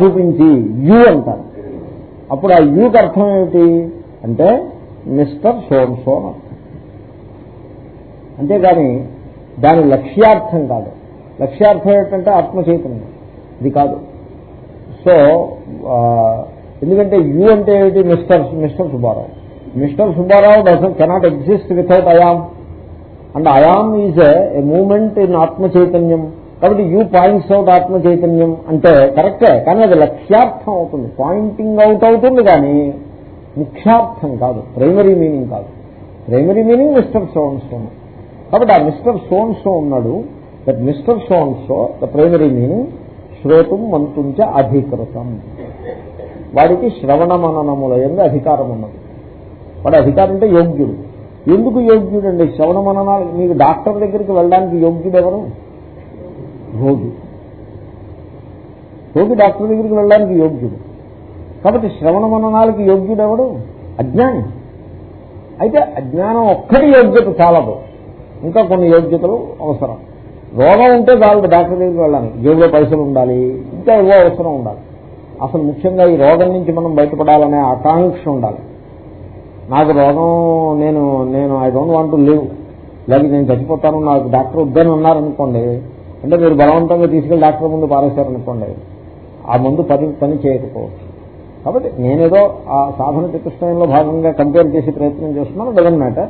చూపించి యు అంటారు. అప్పుడు ఆ యూకి అర్థం ఏమిటి అంటే మిస్టర్ సోన్ సోన్ అర్థం. అంతేగాని దాని లక్ష్యార్థం కాదు. లక్ష్యార్థం ఏంటంటే ఆత్మ చైతన్యం ఇది కాదు. సో ఎందుకంటే యు అంటే ఏమిటి? Mister mister Subbarao. Mister Subbarao doesn't cannot exist without I am and I am is a moment in ఆత్మ చైతన్యం కాబట్టి యూ పాయింట్స్ అవుట్ ఆత్మ చైతన్యం అంటే కరెక్టే కానీ అది లక్ష్యార్థం అవుతుంది. పాయింటింగ్ అవుట్ అవుతుంది కానీ ముఖ్యార్థం కాదు ప్రైమరీ మీనింగ్ కాదు. Primary meaning mister son son కాబట్టి ఆ మిస్టర్ సోన్ సో ఉన్నాడు. That mister son so the primary meaning శ్రోతం మంతుంచ అధికృతం. వాడికి శ్రవణ మననముల ఎందు అధికారం ఉన్నది. వాడు అధికారం అంటే యోగ్యుడు. ఎందుకు యోగ్యుడు అండి శ్రవణ మననాలు మీకు డాక్టర్ దగ్గరికి వెళ్ళడానికి యోగ్యుడు ఎవరు? రోగి. రోగి డాక్టర్ దగ్గరికి వెళ్ళడానికి యోగ్యుడు. కాబట్టి శ్రవణ మననాలకి యోగ్యుడు ఎవడు అజ్ఞాని. అయితే అజ్ఞానం ఒక్కటి యోగ్యత చాలదు. ఇంకా కొన్ని యోగ్యతలు అవసరం. రోగం ఉంటే చాలదు డాక్టర్ దగ్గరికి వెళ్ళాలి జేబులో పైసలు ఉండాలి. ఇంకా ఏవో అవసరం ఉండాలి. అసలు ముఖ్యంగా ఈ రోగం నుంచి మనం బయటపడాలనే ఆకాంక్ష ఉండాలి. నాకు రోగం నేను నేను ఐ డోంట్ వాంట్ లివ్ లేకపోతే నేను చచ్చిపోతాను నాకు డాక్టర్ వద్దని ఉన్నారనుకోండి అంటే మీరు బలవంతంగా తీసుకెళ్ళి డాక్టర్ ముందు పారేశారనుకోండి ఆ ముందు పని పని చేయకపోవచ్చు. కాబట్టి నేనేదో ఆ సాధన చికిత్సలో భాగంగా కంపేర్ చేసి ప్రయత్నం చేస్తున్నాను డజన్ మ్యాటర్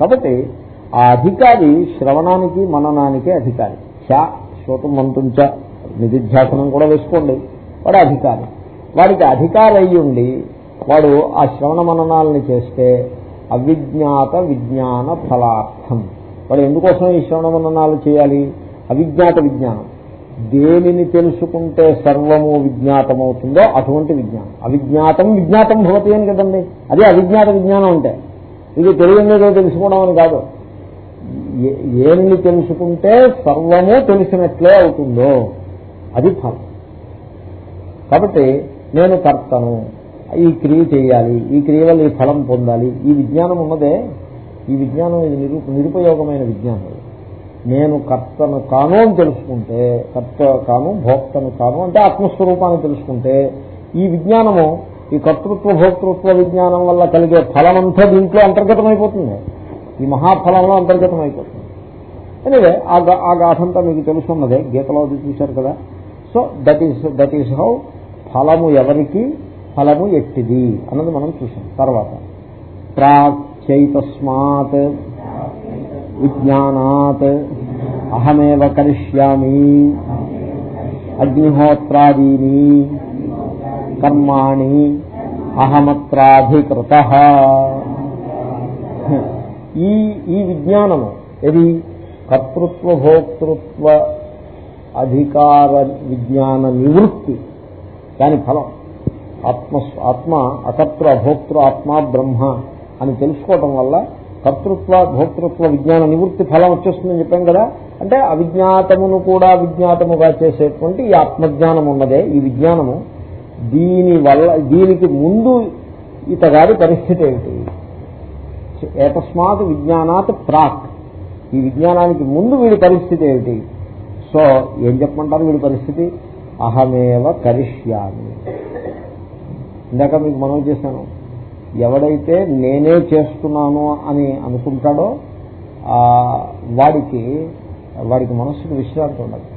కాబట్టి ఆ అధికారి శ్రవణానికి మననానికి అధికారి. చా శ్రోతం మంతుంచ నిధిధ్యాసనం కూడా వేసుకోండి వాడు అధికారి. వాడికి అధికారి అయ్యుండి ఉండి వాడు ఆ శ్రవణ మననాలని చేస్తే అవిజ్ఞాత విజ్ఞాన ఫలార్థం. వాడు ఎందుకోసం ఈ శ్రవణ మననాలు చేయాలి? అవిజ్ఞాత విజ్ఞానం. దేనిని తెలుసుకుంటే సర్వము విజ్ఞాతమవుతుందో అటువంటి విజ్ఞానం. అవిజ్ఞాతం విజ్ఞాతం భవతి అని కదండి. అదే అవిజ్ఞాత విజ్ఞానం అంటే. ఇది తెలియనిదో తెలుసుకోవడం అని కాదు. ఏ- తెలుసుకుంటే సర్వము తెలిసినట్లే అవుతుందో. అది ఫలం. కాబట్టి నేను కర్తను. ఈ క్రియ చేయాలి. ఈ క్రియ వల్ల ఈ ఫలం పొందాలి. ఈ విజ్ఞానం ఉన్నదే. ఈ విజ్ఞానం ఇది నిరుపయోగమైన విజ్ఞానం. నేను కర్తను కాను అని తెలుసుకుంటే కర్త కాను భోక్తను కాను అంటే ఆత్మస్వరూపాన్ని తెలుసుకుంటే ఈ విజ్ఞానము ఈ కర్తృత్వ భోక్తృత్వ విజ్ఞానం వల్ల కలిగే ఫలమంతా దీంట్లో అంతర్గతమైపోతుంది. ఈ మహాఫలంలో అంతర్గతమైపోతుంది. ఎనివే ఆ గా- ఆ గాథంతా మీకు తెలుసున్నదే గీతలో అది చూశారు కదా. So that is that is how ఫలము ఎవరికి ఫలము ఎట్టిది అన్నది మనం చూసాం తర్వాత ప్రాచైతస్మాత్ విజ్ఞానాత్ అహమేవ కరిష్యామి. అగ్నిహోత్రాదీని. కర్మాణి అహమత్రాధికృత. ఈ ఈ విజ్ఞానము ఏది? కర్తృత్వ భోక్తృత్వ అధికార విజ్ఞాన నివృత్తి. దాని ఫలం. ఆత్మ ఆత్మ అకర్తృ అభోక్తృ ఆత్మ బ్రహ్మ అని తెలుసుకోవటం వల్ల కర్తృత్వ భోక్తృత్వ విజ్ఞాన నివృత్తి ఫలం వచ్చేస్తుందని చెప్పాం కదా. అంటే అవిజ్ఞాతమును కూడా విజ్ఞాతముగా చేసేటువంటి ఈ ఆత్మజ్ఞానం ఉన్నదే ఈ విజ్ఞానము. దీని వల్ల దీనికి ముందు ఇతగాడి పరిస్థితి ఏమిటి ఏతస్మాత్ విజ్ఞానాత్ ప్రాక్. ఈ విజ్ఞానానికి ముందు వీడి పరిస్థితి ఏమిటి సో ఏం చెప్పమంటారు వీడి పరిస్థితి? అహమేవ కరిష్యామి. ఇందాక మీకు మనం చేశాను. ఎవడైతే నేనే చేస్తున్నాను అని అనుకుంటాడో వాడికి వాడికి మనస్సుకు విశ్రాంతి ఉండదు.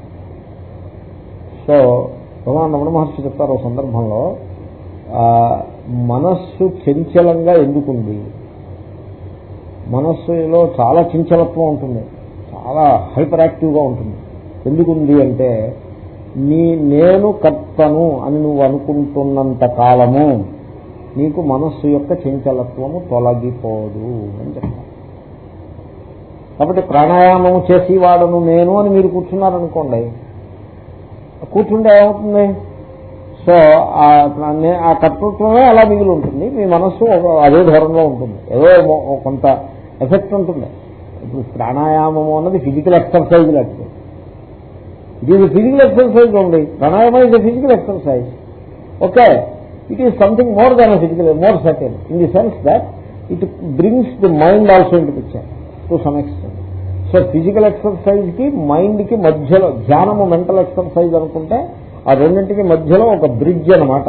సో భగవాన్ రమణ మహర్షి చెప్తారు ఒక సందర్భంలో మనస్సు చంచలంగా ఎందుకుంది మనస్సులో చాలా చంచలత్వం ఉంటుంది చాలా హైపర్ యాక్టివ్గా ఉంటుంది ఎందుకుంది అంటే నీ నేను కర్తను అని నువ్వు అనుకుంటున్నంత కాలము నీకు మనస్సు యొక్క చంచలత్వము తొలగిపోదు అని చెప్తాను కాబట్టి ప్రాణాయామం చేసి వాడను నేను అని మీరు కూర్చున్నారనుకోండి కూర్చుంటే ఏమవుతుంది? సో ఆ ఆ కర్తృత్వమే అలా మిగిలి ఉంటుంది. మీ మనస్సు అదే ధోరణిలో ఉంటుంది. ఏదో కొంత ఎఫెక్ట్ ఉంటుంది. ఇప్పుడు ప్రాణాయామము అన్నది ఫిజికల్ ఎక్సర్సైజ్ లాంటిది. ఇది ఫిజికల్ ఎక్సర్సైజ్ ఉంది ప్రాణాయామం ఇది physical exercise. Okay. It is something more than physical more second in the sense that it brings the mind also into picture to some extent so physical ఎక్సర్సైజ్కి మైండ్కి మధ్యలో ధ్యానము mental exercise అనుకుంటే ఆ రెండింటికి మధ్యలో ఒక బ్రిడ్జ్ అనమాట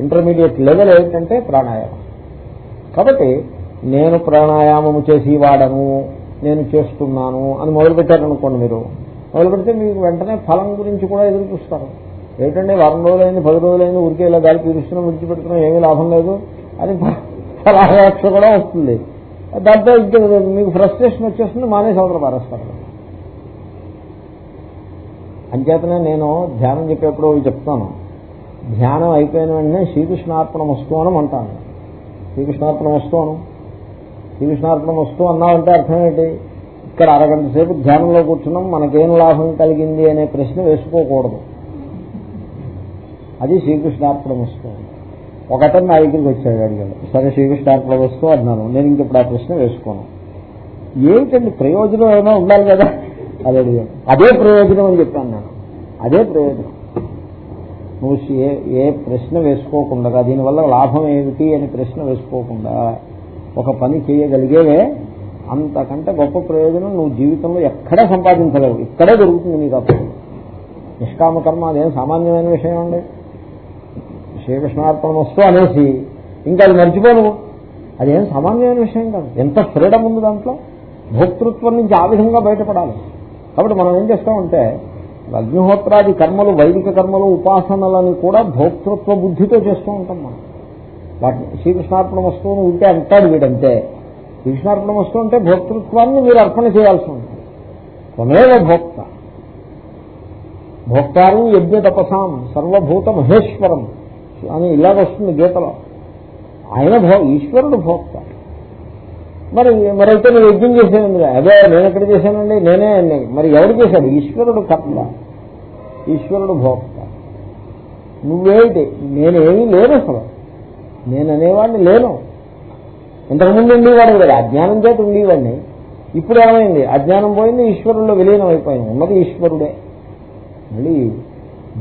ఇంటర్మీడియట్ లెవెల్ ఏంటంటే ప్రాణాయామం. కాబట్టి నేను ప్రాణాయామము చేసి వాడను నేను చేస్తున్నాను అని మొదలుపెట్టారనుకోండి మీరు. మొదలు పెడితే మీకు వెంటనే ఫలం గురించి కూడా ఎదురు చూస్తారు. ఏంటంటే వారం రోజులైంది పది రోజులైంది ఊరికే ఇలా గాలి పీలుస్తున్నాం విడిచిపెడుతున్నాం ఏమీ లాభం లేదు. అని ఫలాపేక్ష కూడా వస్తుంది. దాంతో ఇంకా మీకు ఫ్రస్ట్రేషన్ వచ్చేస్తుంది మానేసి అవతల పారేస్తారు. అంచేతనే నేను ధ్యానం చెప్పేప్పుడు చెప్తాను. ధ్యానం అయిపోయిన వెంటనే శ్రీకృష్ణార్పణ వస్తూ అంటాను. శ్రీకృష్ణార్పణ వస్తూను శ్రీకృష్ణార్పణ వస్తువు అన్నామంటే అర్థం ఏంటి? ఇక్కడ అరగంట సేపు ధ్యానంలో కూర్చున్నాం మనకేం లాభం కలిగింది అనే ప్రశ్న వేసుకోకూడదు. అది శ్రీకృష్ణార్పణ వస్తువు ఒకతను నా దగ్గరికి వచ్చాడు అడిగాడు. సరే శ్రీకృష్ణార్పణ వస్తువు అన్నాను. నేను ఇంక ఇప్పుడు ఆ ప్రశ్న వేసుకోను. ఏమిటండి ప్రయోజనం ఏమైనా ఉండాలి కదా? అది అడిగాను అదే ప్రయోజనం అని చెప్పాను నేను. అదే ప్రయోజనం. నువ్వు ఏ ఏ ప్రశ్న వేసుకోకుండా దీనివల్ల లాభం ఏమిటి అని ప్రశ్న వేసుకోకుండా ఒక పని చేయగలిగేవే అంతకంటే గొప్ప ప్రయోజనం నువ్వు జీవితంలో ఎక్కడా సంపాదించలేవు. ఇక్కడే దొరుకుతుంది నీకు అప్పుడు నిష్కామ కర్మ అదేం సామాన్యమైన విషయం అండి. శ్రీకృష్ణార్పణ వస్తూ అనేసి ఇంకా అది మర్చిపోను. అదేం సామాన్యమైన విషయం కాదు. ఎంత ఫ్రీడమ్ ఉంది దాంట్లో? భోక్తృత్వం నుంచి ఆ విధంగా బయటపడాలి. కాబట్టి మనం ఏం చేస్తామంటే అగ్నిహోత్రాది కర్మలు వైదిక కర్మలు ఉపాసనలని కూడా భోక్తృత్వ బుద్ధితో చేస్తూ ఉంటాం మనం. వాటిని శ్రీకృష్ణార్పణ వస్తువును ఉంటే అంటాడు వీడంతే. శ్రీకృష్ణార్పణ వస్తువు అంటే భోక్తృత్వాన్ని మీరు అర్పణ చేయాల్సి ఉంటుంది. త్వమేవ భోక్త. భోక్తారు యజ్ఞ తపసాం సర్వభూత మహేశ్వరం. అని ఇలాగ వస్తుంది గీతలో. ఆయన భో ఈశ్వరుడు భోక్త. మరి మరైతే నువ్వు యజ్ఞం చేశాను అదే నేను ఎక్కడ చేశానండి? నేనే అన్నీ. మరి ఎవరు చేశాడు? ఈశ్వరుడు కర్త ఈశ్వరుడు భోక్త. నువ్వేంటి నేనేమీ లేను అసలు. నేను అనేవాడిని లేను. ఇంతకుముందు ఉండేవాడు కదా. అజ్ఞానం చేత ఉండేవాడిని. ఇప్పుడు ఏమైంది? అజ్ఞానం పోయింది ఈశ్వరుల్లో విలీనం అయిపోయింది ఉన్నది ఈశ్వరుడే. మళ్ళీ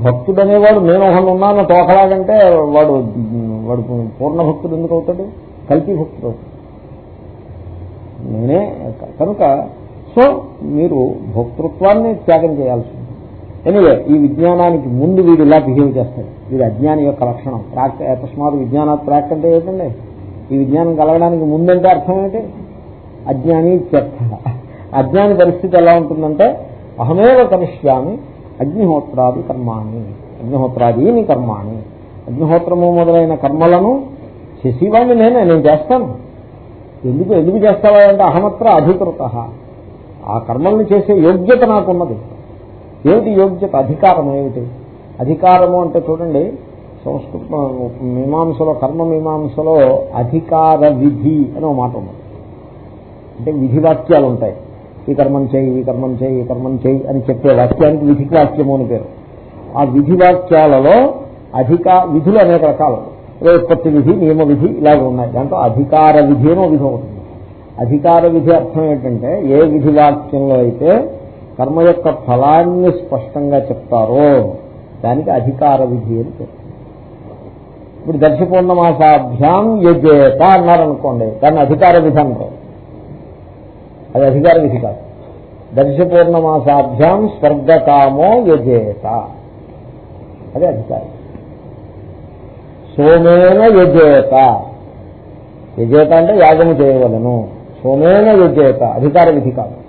భక్తుడు అనేవాడు నేను ఒకళ్ళు ఉన్నాను తోకలాగంటే వాడు వాడు పూర్ణ భక్తుడు ఎందుకు అవుతాడు? కల్పీ భక్తుడు అవుతాడు. నేనే కనుక సో మీరు భోక్తృత్వాన్ని త్యాగం చేయాల్సి ఉంది ఎనివే ఈ విజ్ఞానానికి ముందు వీడు ఇలా బిహేవ్ చేస్తాడు. వీడు అజ్ఞాని యొక్క లక్షణం. ప్రాక్ అకస్మాత్ విజ్ఞాన ప్రాక్ అంటే ఏంటండి? ఈ విజ్ఞానం కలగడానికి ముందంటే అర్థం ఏంటి? అజ్ఞాని చెత్త. అజ్ఞాని పరిస్థితి ఎలా ఉంటుందంటే అహమేవ కరిష్యామి అగ్నిహోత్రాది కర్మాణి. అగ్నిహోత్రాదీని కర్మాణి. అగ్నిహోత్రము మొదలైన కర్మలను చేసేవాడిని నేనే నేను చేస్తాను. ఎందుకు ఎందుకు చేస్తావా అంటే అహమత్ర అధికృత. ఆ కర్మల్ని చేసే యోగ్యత నాకున్నది. ఏమిటి యోగ్యత? అధికారం ఏమిటి? అధికారము అంటే చూడండి సంస్కృత మీమాంసలో కర్మ మీమాంసలో అధికార విధి అని ఒక మాట ఉన్నది. అంటే విధివాక్యాలు ఉంటాయి ఈ కర్మం చేయి ఈ కర్మం చేయి ఈ కర్మం చేయి అని చెప్పే వాక్యానికి విధి వాక్యము అని పేరు. ఆ విధి వాక్యాలలో అధిక విధులు అనేక రకాలు ఉత్పత్తి విధి నియమ విధి ఇలాగ ఉన్నాయి. దాంట్లో అధికార విధి అని విధి అవుతుంది అధికార విధి అర్థం ఏంటంటే ఏ విధి వాక్యంలో అయితే కర్మ యొక్క ఫలాన్ని స్పష్టంగా చెప్తారో దానికి అధికార విధి అని పేరు. ఇప్పుడు దర్శపూర్ణమాసాభ్యాం యజేత అన్నారనుకోండి దాన్ని అధికార విధి అంటారు. అది అధికార విధి కాదు. దర్శపూర్ణమాసాభ్యాం స్వర్గకామో యజేత. అది అధికారం సోమేన యజేత. యజేత అంటే యాగము చేయవలను. సోమేన యజేత అధికార విధి కాదు.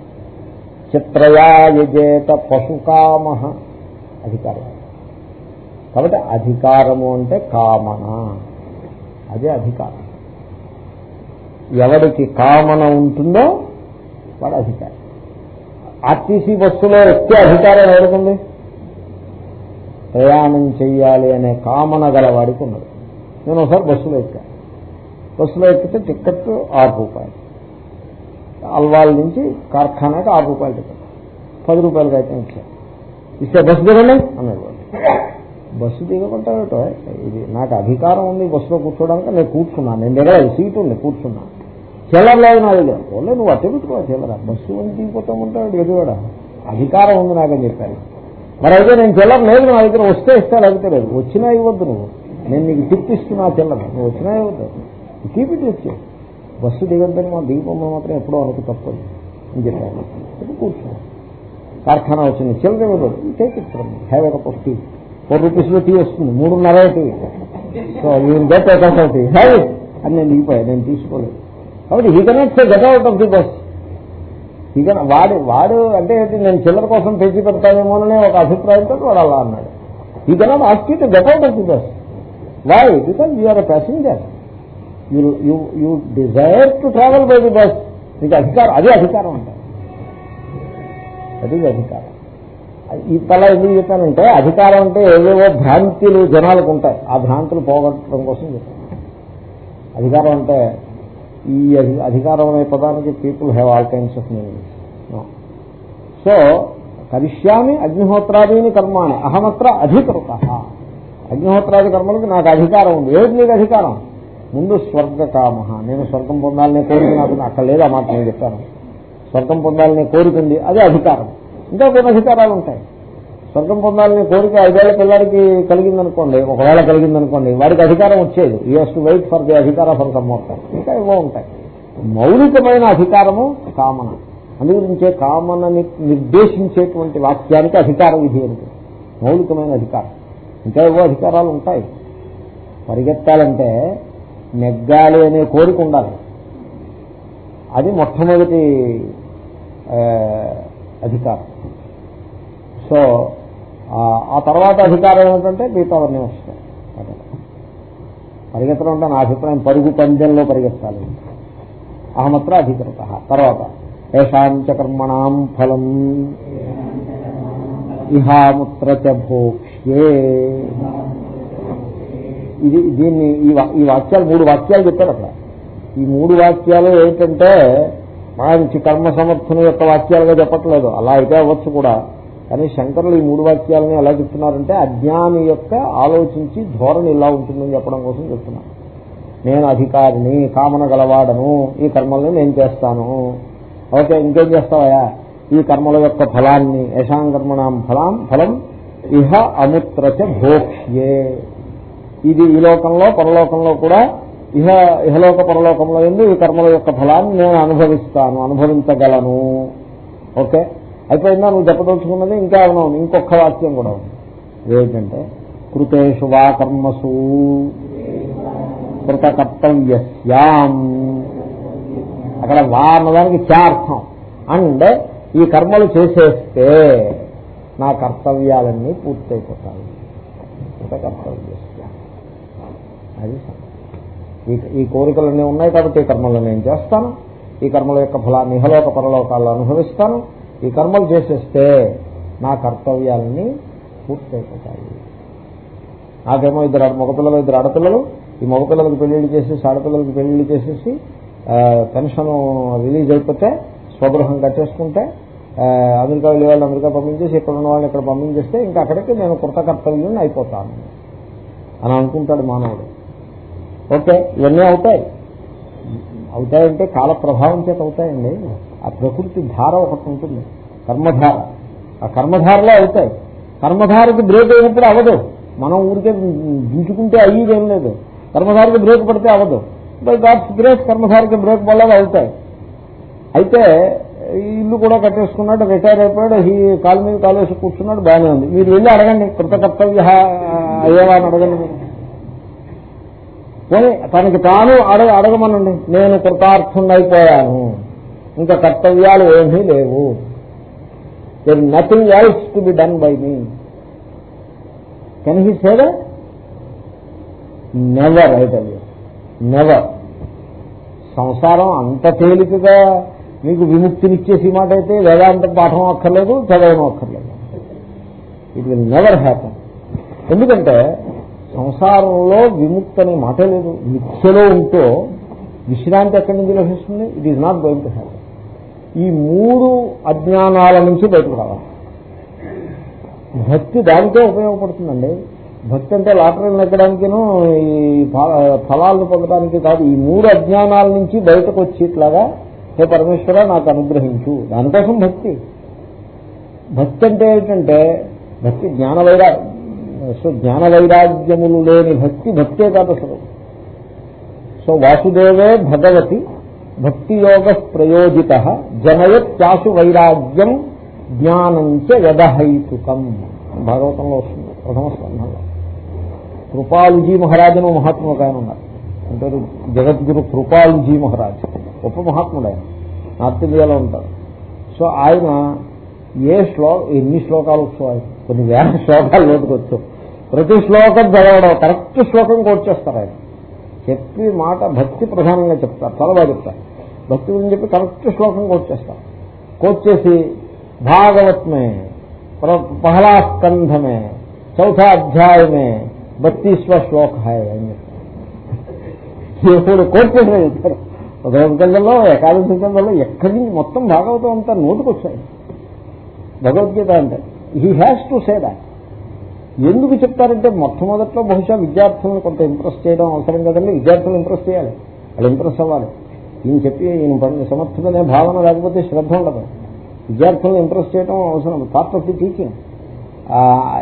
చిత్రయా యజేత పశుకామ అధికారం కాబట్టి అధికారము అంటే కామన. అదే అధికారం. ఎవరికి కామన ఉంటుందో వాడు అధికారి. ఆర్టీసీ బస్సులో ఎక్కే అధికారం ఎవరికండి ప్రయాణం చెయ్యాలి అనే కామన గలవాడికి ఉన్నది. నేను ఒకసారి బస్సులో ఎక్కాను బస్సులో ఎక్కితే టికెట్ ఆరు రూపాయలు. అల్వాల్ నుంచి కార్ఖానాకి ఆరు రూపాయలు టికెట్ పది రూపాయలకి అయితే ఇచ్చాను ఇస్తే బస్సు దిగండి అన్నాడు బస్సు దిగకుంటాడటో ఇది నాకు అధికారం ఉంది బస్సులో కూర్చోడానికి నేను కూర్చున్నాను. నేను దిగలేదు సీటు ఉంది కూర్చున్నాను. చిల్లర లేదు నా దగ్గర. ఓన్లే నువ్వు అట్టే పెట్టుకో చిల్లర. బస్సు అని దిగిపోతామంటాడు ఎదువాడా అధికారం ఉంది నాకని చెప్పాను మరి అయితే నేను చిల్లర లేదు నా దగ్గర వస్తే ఇస్తా లేకపోతే లేదు. వచ్చినా ఇవ్వద్దు నువ్వు. నేను నీకు టిప్ ఇస్తున్నా చిల్లర. నువ్వు వచ్చినా ఇవ్వద్దు. కీప్ ఇట్ వచ్చి బస్సు దిగద్దని మా దిగిపోమని మాత్రం ఎప్పుడో అనుకు తప్పదు అని చెప్పాను ఇప్పుడు కూర్చున్నాను కార్ఖానా వచ్చింది. చిల్లర ఇవ్వదు take it from have a cup of tea. Four రూపీస్లో టీ వస్తుంది. మూడున్నర tea. So you get a cup tea have it అని నేను దిగిపోయాను నేను తీసుకోలేదు. కాబట్టి he cannot say get out of the bus he can వాడు వాడు అంటే నేను చిల్లర కోసం తెచ్చి పెడతానేమోననే ఒక అభిప్రాయంతో వాడు అలా అన్నాడు. He cannot ask you to get out of the bus why because you are a passenger you you you desire to travel by the bus నీకు అధికారం అదే అధికారం అంటారు అది అధికారం. ఈ తల ఎందుకు చెప్పానంటే అధికారం అంటే ఏవేవో భ్రాంతిలు జనాలకు ఉంటాయి. ఆ భ్రాంతులు పోగొట్టడం కోసం చెప్పాను. అధికారం అంటే ఈ అధికారం అనే పదానికి people have all times of meanings so కరిష్యామి అగ్నిహోత్రాదీని కర్మాణి అహమత్ర అధికృత. అగ్నిహోత్రాది కర్మలకు నాకు అధికారం ఉంది. ఏమిటి నీకు అధికారం? ముందు స్వర్గ కామ నేను స్వర్గం పొందాలనే కోరిక నాకు అక్కడ లేదా మాట నేను చెప్పాను. స్వర్గం పొందాలనే కోరిక ఉంది. అదే అధికారం. ఇంకా కొన్ని అధికారాలు ఉంటాయి. స్వర్గం పొందాలనే కోరిక ఐదేళ్ళ పిల్లాడికి కలిగిందనుకోండి ఒకవేళ కలిగిందనుకోండి వాడికి అధికారం వచ్చేది. You has to wait for the అధికార ఫర్ సమ్మోత్తం ఇంకా ఏవో ఉంటాయి. మౌలికమైన అధికారము కామన. అందుగురించే కామనని నిర్దేశించేటువంటి వాక్యానికి అధికార విధి ఉంది మౌలికమైన అధికారం. ఇంకా ఏవో అధికారాలు ఉంటాయి. పరిగెత్తాలంటే నెగ్గాలి అనే కోరిక ఉండాలి. అది మొట్టమొదటి అధికారం. సో ఆ- ఆ తర్వాత అధికారం ఏమిటంటే మిగతావన్నీ వస్తాయి పరిగెత్తడం అంటే నా అభిప్రాయం పరుగు పందెంలో పరిగెత్తాలి. అహమత్ర అధికృత. తర్వాత ఏషాంచ కర్మణాం ఫలం. ఇహాముత్ర భోక్ష్యే. ఇది దీన్ని ఈ ఈ వాక్యాలు మూడు వాక్యాలు చెప్పారు అక్కడ. ఈ మూడు వాక్యాలు ఏంటంటే మంచి కర్మ సమర్థన యొక్క వాక్యాలుగా చెప్పట్లేదు. అలా అయితే అవ్వచ్చు కూడా. కానీ శంకరులు ఈ మూడు వాక్యాలని ఎలా చెప్తున్నారంటే అజ్ఞాని యొక్క ఆలోచించి ధోరణి ఇలా ఉంటుందని చెప్పడం కోసం చెప్తున్నారు. నేను అధికారిని కామన గలవాడను ఈ కర్మల్ని నేను చేస్తాను. ఓకే ఇంకేం చేస్తావయా ఈ కర్మల యొక్క ఫలాన్ని యశాంకర్మణాం ఫలాం ఫలం ఇహ అముత్రచ భోక్ష్యే. ఇది ఈ లోకంలో పరలోకంలో కూడా ఇహ ఇహలోక పరలోకంలో ఎందు ఈ కర్మల యొక్క ఫలాన్ని నేను అనుభవిస్తాను అనుభవించగలను? ఓకే? అయిపోయిందా? నువ్వు చెప్పదలుచుకున్నది ఇంకా ఏమైనా ఉంది? ఇంకొక వాక్యం కూడా ఉంది. ఏంటంటే కృతేషు వా కర్మసు కృత కర్తవ్యస్యాం. అక్కడ వా అన్నదానికి చార్థం అండ్ ఈ కర్మలు చేసేస్తే నా కర్తవ్యాలన్నీ పూర్తయిపోతాయి. కృత కర్తవ్యస్యాం. అది ఈ కోరికలన్నీ ఉన్నాయి కాబట్టి ఈ కర్మలు నేను చేస్తాను. ఈ కర్మల యొక్క ఫలాన్ని ఇహలోక పరలోకాల్లో అనుభవిస్తాను. ఈ కర్మలు చేసేస్తే నా కర్తవ్యాలన్నీ పూర్తయిపోతాయి. నాకేమో ఇద్దరు ఆడ- మగపిల్లలు ఇద్దరు ఆడపిల్లలు. ఈ మగపిల్లలకు పెళ్ళిళ్ళు చేసేసి ఆడపిల్లలకు పెళ్ళిళ్ళు చేసేసి పెన్షన్ రిలీజ్ అయిపోతే స్వగృహం కట్టేసుకుంటే అమెరికా వెళ్ళే వాళ్ళు అమెరికా పంపించేసి ఇక్కడ ఉన్న వాళ్ళని ఇక్కడ పంపించేస్తే ఇంకా అక్కడికి నేను కృతకర్తవ్యం అయిపోతాను. అని అనుకుంటాడు మానవుడు. ఓకే ఇవన్నీ అవుతాయి. అవుతాయంటే కాల ప్రభావం చేత అవుతాయండి. ఆ ప్రకృతి ధార ఒకటి ఉంటుంది. కర్మధార. ఆ కర్మధారలో అవుతాయి. కర్మధారకి బ్రేక్ అయినప్పుడు అవ్వదు మనం ఊరికే దించుకుంటే అయ్యేదేం లేదు. కర్మధారకి బ్రేక్ పడితే అవ్వదు బై గాడ్స్ గ్రేస్ కర్మధారకి బ్రేక్ పడలేదు అవుతాయి. అయితే ఇల్లు కూడా కట్టేసుకున్నాడు రిటైర్ అయిపోయాడు ఈ కాలు మీద కాలేసి కూర్చున్నాడు బాగానే ఉంది. మీరు వెళ్ళి అడగండి కృతకర్తవ్య అయ్యేవా అని అడగండి మీరు. పోనీ తనకి తాను అడగ అడగమనండి. నేను కృతార్థుండైపోయాను ఇంకా కర్తవ్యాలు ఏమీ లేవు. There nothing else to be done by me can he say that never అయితే నెవర్ సంసారం అంత తేలికగా మీకు విముక్తినిచ్చేసి మాట అయితే వేదాంత పాఠం అక్కర్లేదు చదవడం అక్కర్లేదు. ఇట్ విల్ నెవర్ హ్యాపన్ ఎందుకంటే సంసారంలో విముక్తి అనే మాట లేదు. మిథ్యలో ఉంటూ విశ్రాంతి ఎక్కడి నుంచి లభిస్తుంది? It is not going to happen ఈ మూడు అజ్ఞానాల నుంచి బయటకు రావాలి. భక్తి దానికే ఉపయోగపడుతుందండి. భక్తి అంటే లాటరీలు ఎక్కడానికిను ఈ ఫలాలను పొందడానికి కాదు ఈ మూడు అజ్ఞానాల నుంచి బయటకు వచ్చేట్లాగా హే పరమేశ్వర నాకు అనుగ్రహించు. దానికోసం భక్తి. భక్తి అంటే ఏంటంటే భక్తి జ్ఞాన వైరా సో జ్ఞాన వైరాగ్యములు లేని భక్తి భక్తే కాదు అసలు. సో వాసుదేవే భగవతి. భక్తి యోగ ప్రయోజిత జనయత్యాసు వైరాగ్యం జ్ఞానంచ యదహైతుకం. భాగవతంలో వస్తుంది ప్రథమ స్కంధంలో. కృపాలుజీ మహారాజ్ అని మహాత్ముడు ఒక ఆయన ఉన్నారు. అంటే జగద్గురు కృపాలుజీ మహారాజ్ గొప్ప మహాత్ముడు ఆయన. నార్త్ ఇండియాలో ఉంటారు. సో ఆయన ఏ శ్లో ఎన్ని శ్లోకాలు వచ్చాయి కొన్ని వేల శ్లోకాలు లోటుకొచ్చు ప్రతి శ్లోకం చదవడం కరెక్ట్ శ్లోకం కోట్ చేస్తారు ఆయన. చెప్పి మాట భక్తి ప్రధానంగా చెప్తారు. చాలా బాగా చెప్తారు. భక్తి గురించి చెప్పి కరెక్ట్ శ్లోకం కోట్ చేస్తారు. కోట్ చేసి భాగవత్ పహలా స్కంధమే చౌథా అధ్యాయమే బత్తీస్వ శ్లోక అని చెప్తారు. ఇప్పుడు కోట్ చేసిన చెప్తారు భగవద్గీతలో ఏకాదశి గంధంలో ఎక్కడి నుంచి మొత్తం భాగవతం అంతా నోటుకొచ్చాయి. భగవద్గీత అంటే he has to say that ఎందుకు చెప్తారంటే మొట్టమొదట్లో బహుశా విద్యార్థులను కొంత ఇంప్రెస్ చేయడం అవసరం కదండి. విద్యార్థులను ఇంప్రెస్ చేయాలి. వాళ్ళు ఇంప్రెస్ అవ్వాలి. ఈయన చెప్పి ఈయన పని సమర్థుడనే భావన లేకపోతే శ్రద్ధ ఉండదు. విద్యార్థులను ఇంప్రెస్ చేయడం అవసరం. Part of the teaching.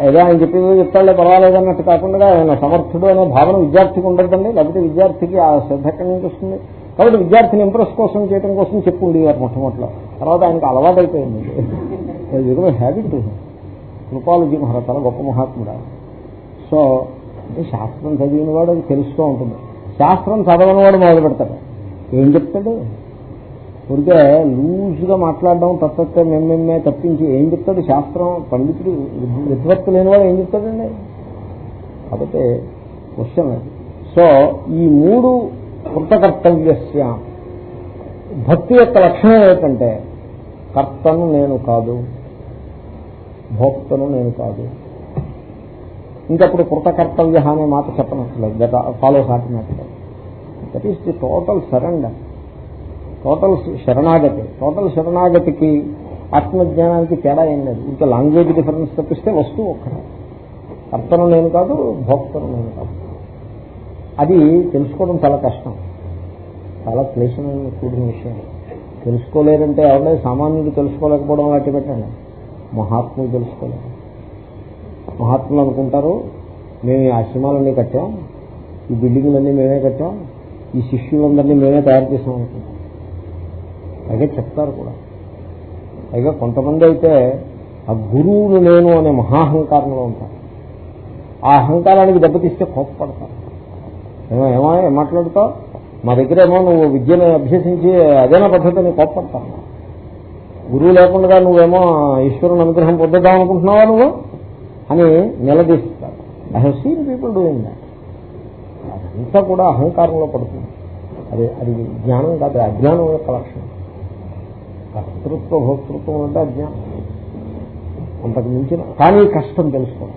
ఏదో ఆయన చెప్పిందో చెప్తాడే పర్వాలేదన్నట్టు కాకుండా ఆయన సమర్థుడు అనే భావన విద్యార్థికి ఉండదండి. లేకపోతే విద్యార్థికి ఆ శ్రద్ధ ఎక్కడి నుంచి వస్తుంది? కాబట్టి విద్యార్థిని ఇంప్రెస్ కోసం చేయడం కోసం చెప్పు ఉండేవారు మొట్టమొదటిలో. తర్వాత ఆయనకు అయిపోయింది హ్యాబిట్ కృపాలజీ మహారాజ్ చాలా గొప్ప మహాత్ముడు సో శాస్త్రం చదివిన వాడు అది తెలుస్తూ ఉంటుంది. శాస్త్రం చదవని వాడు మొదలు పెడతాడు. ఏం చెప్తాడు? ఊరికే లూజ్గా మాట్లాడడం తప్ప మెమ్మెమ్మే తప్పించి ఏం చెప్తాడు శాస్త్రం? పండితుడు విద్వత్తు లేనివాడు ఏం చెప్తాడండి? కాబట్టి క్వశ్చన్ అది. సో ఈ మూడు కృతకర్తవ్యస్య. భక్తి యొక్క లక్షణం ఏంటంటే కర్తను నేను కాదు. భోక్తను నేను కాదు. ఇంకప్పుడు కృతకర్తవ్య అనే మాట చెప్పనట్లేదు. గత follow సాటినట్లు that is the total surrender total శరణాగతి. టోటల్ శరణాగతికి ఆత్మజ్ఞానానికి తేడా ఏం లేదు. ఇంకా లాంగ్వేజ్ డిఫరెన్స్ తప్పిస్తే వస్తువు ఒక్కటే. కర్తను నేను కాదు భోక్తను నేను కాదు. అది తెలుసుకోవడం చాలా కష్టం. చాలా క్లేశమైన కూడిన విషయం. తెలుసుకోలేరంటే ఎవరైనా సామాన్యుడు తెలుసుకోలేకపోవడం వాటి పెట్టండి మహాత్ములు తెలుసుకోలేదు మహాత్ములు అనుకుంటారు మేము ఈ ఆశ్రమాలన్నీ కట్టాం ఈ బిల్డింగ్లన్నీ మేమే కట్టాం ఈ శిష్యులందరినీ మేమే తయారు చేసాం అనుకుంటాం పైగా చెప్తారు కూడా. పైగా కొంతమంది అయితే ఆ గురువును నేను అనే మహాహంకారంలో ఉంటారు. ఆ అహంకారానికి దెబ్బతీస్తే కోప్పడతారు. ఏమో ఏమో ఏం మాట్లాడుతావు? మా దగ్గర ఏమో నువ్వు విద్యను అభ్యసించి అదేనా పద్ధతిని కోప్పడతాను గురువు లేకుండా నువ్వేమో ఈశ్వరుని అనుగ్రహం పొందుదాం అనుకుంటున్నావా నువ్వు? అని నిలదీస్తారు. I have seen people doing that అదంతా కూడా అహంకారంలో పడుతుంది. అది అది జ్ఞానం కాదు అజ్ఞానం యొక్క లక్షణం. కర్తృత్వ భోక్తృత్వం అంటే అజ్ఞానం. అంతకు మించిన కానీ కష్టం తెలుసుకోవడం.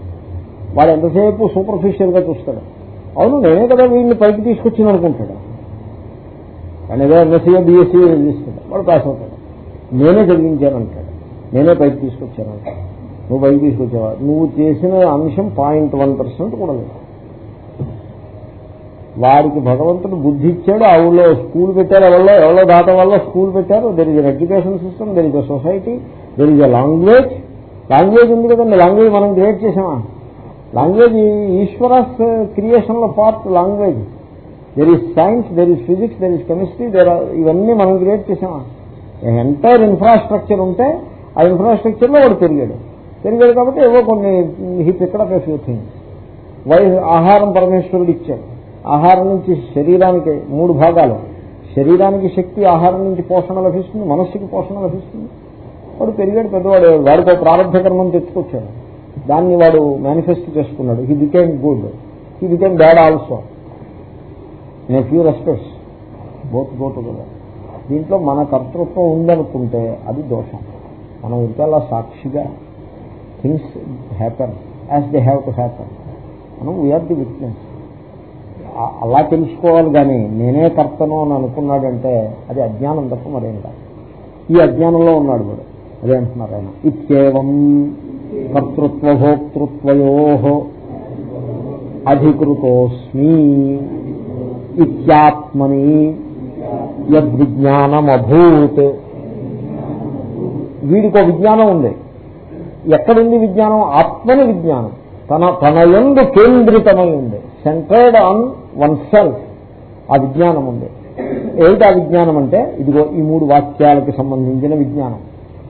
వాడు ఎంతసేపు సూపర్ఫిషియల్గా చూస్తాడు. అవును నేనే కదా వీడిని పైకి తీసుకొచ్చింది అనుకుంటాడు కానీ ఏదో ఎంఎస్సీ బీఎస్సీ చేస్తాడు వాడు పాస్ అవుతాడు. నేనే చదివించానంటాడు నేనే పైకి తీసుకొచ్చానంటాడు. నువ్వు పైకి తీసుకొచ్చావా? నువ్వు చేసిన అంశం పాయింట్ వన్ పర్సెంట్ కూడా లేదు. వారికి భగవంతుడు బుద్ధి ఇచ్చాడు ఆ ఊళ్ళో స్కూల్ పెట్టారు ఎవరో ఎవరో దాట వల్ల స్కూల్ పెట్టారు. There is education system there is society there is language language ఉంది కదండి లాంగ్వేజ్ మనం క్రియేట్ చేసామా లాంగ్వేజ్ ఈశ్వరస్ క్రియేషన్లో part language there is science there is physics there is chemistry there ఇవన్నీ మనం క్రియేట్ చేసామా ఎంటైర్ ఇన్ఫ్రాస్ట్రక్చర్ ఉంటే ఆ ఇన్ఫ్రాస్ట్రక్చర్లో వాడు పెరిగాడు. పెరిగాడు కాబట్టి ఏవో కొన్ని he picked a few things why ఆహారం పరమేశ్వరుడు ఇచ్చాడు. ఆహారం నుంచి శరీరానికి మూడు భాగాలు. శరీరానికి శక్తి ఆహారం నుంచి పోషణ లభిస్తుంది మనస్సుకి పోషణ లభిస్తుంది. వాడు పెరిగాడు పెద్దవాడు వాడితో ప్రారంభ కర్మం తెచ్చుకొచ్చాడు. దాన్ని వాడు మేనిఫెస్ట్ చేసుకున్నాడు. He became good he became bad also నే ఫ్యూ రెస్పెక్ట్స్ బోత్ గోటు కదా దీంట్లో మన కర్తృత్వం ఉందనుకుంటే అది దోషం. మనం ఇంతలా సాక్షిగా things happen as they have to happen మనం వీఆర్ ది విట్నెస్ అలా తెలుసుకోవాలి కానీ నేనే కర్తను అని అనుకున్నాడంటే అది అజ్ఞానం తప్ప మరేం కాదు. ఈ అజ్ఞానంలో ఉన్నాడు వాడు. అదే అంటున్నారు ఆయన. ఇత్యేవం కర్తృత్వ భోక్తృత్వయో అధికృతోస్మి ఇత్యాత్మని యద్విజ్ఞానమభూత్. వీడికి విజ్ఞానం ఉంది. ఎక్కడుంది విజ్ఞానం? ఆత్మని విజ్ఞానం. తన తన ఎందు కేంద్రితమై ఉంది. సెంటర్డ్ ఆన్ వన్ సెల్ఫ్ ఆ విజ్ఞానం ఉంది. ఏమిటి ఆ విజ్ఞానం అంటే? ఇదిగో ఈ మూడు వాక్యాలకి సంబంధించిన విజ్ఞానం.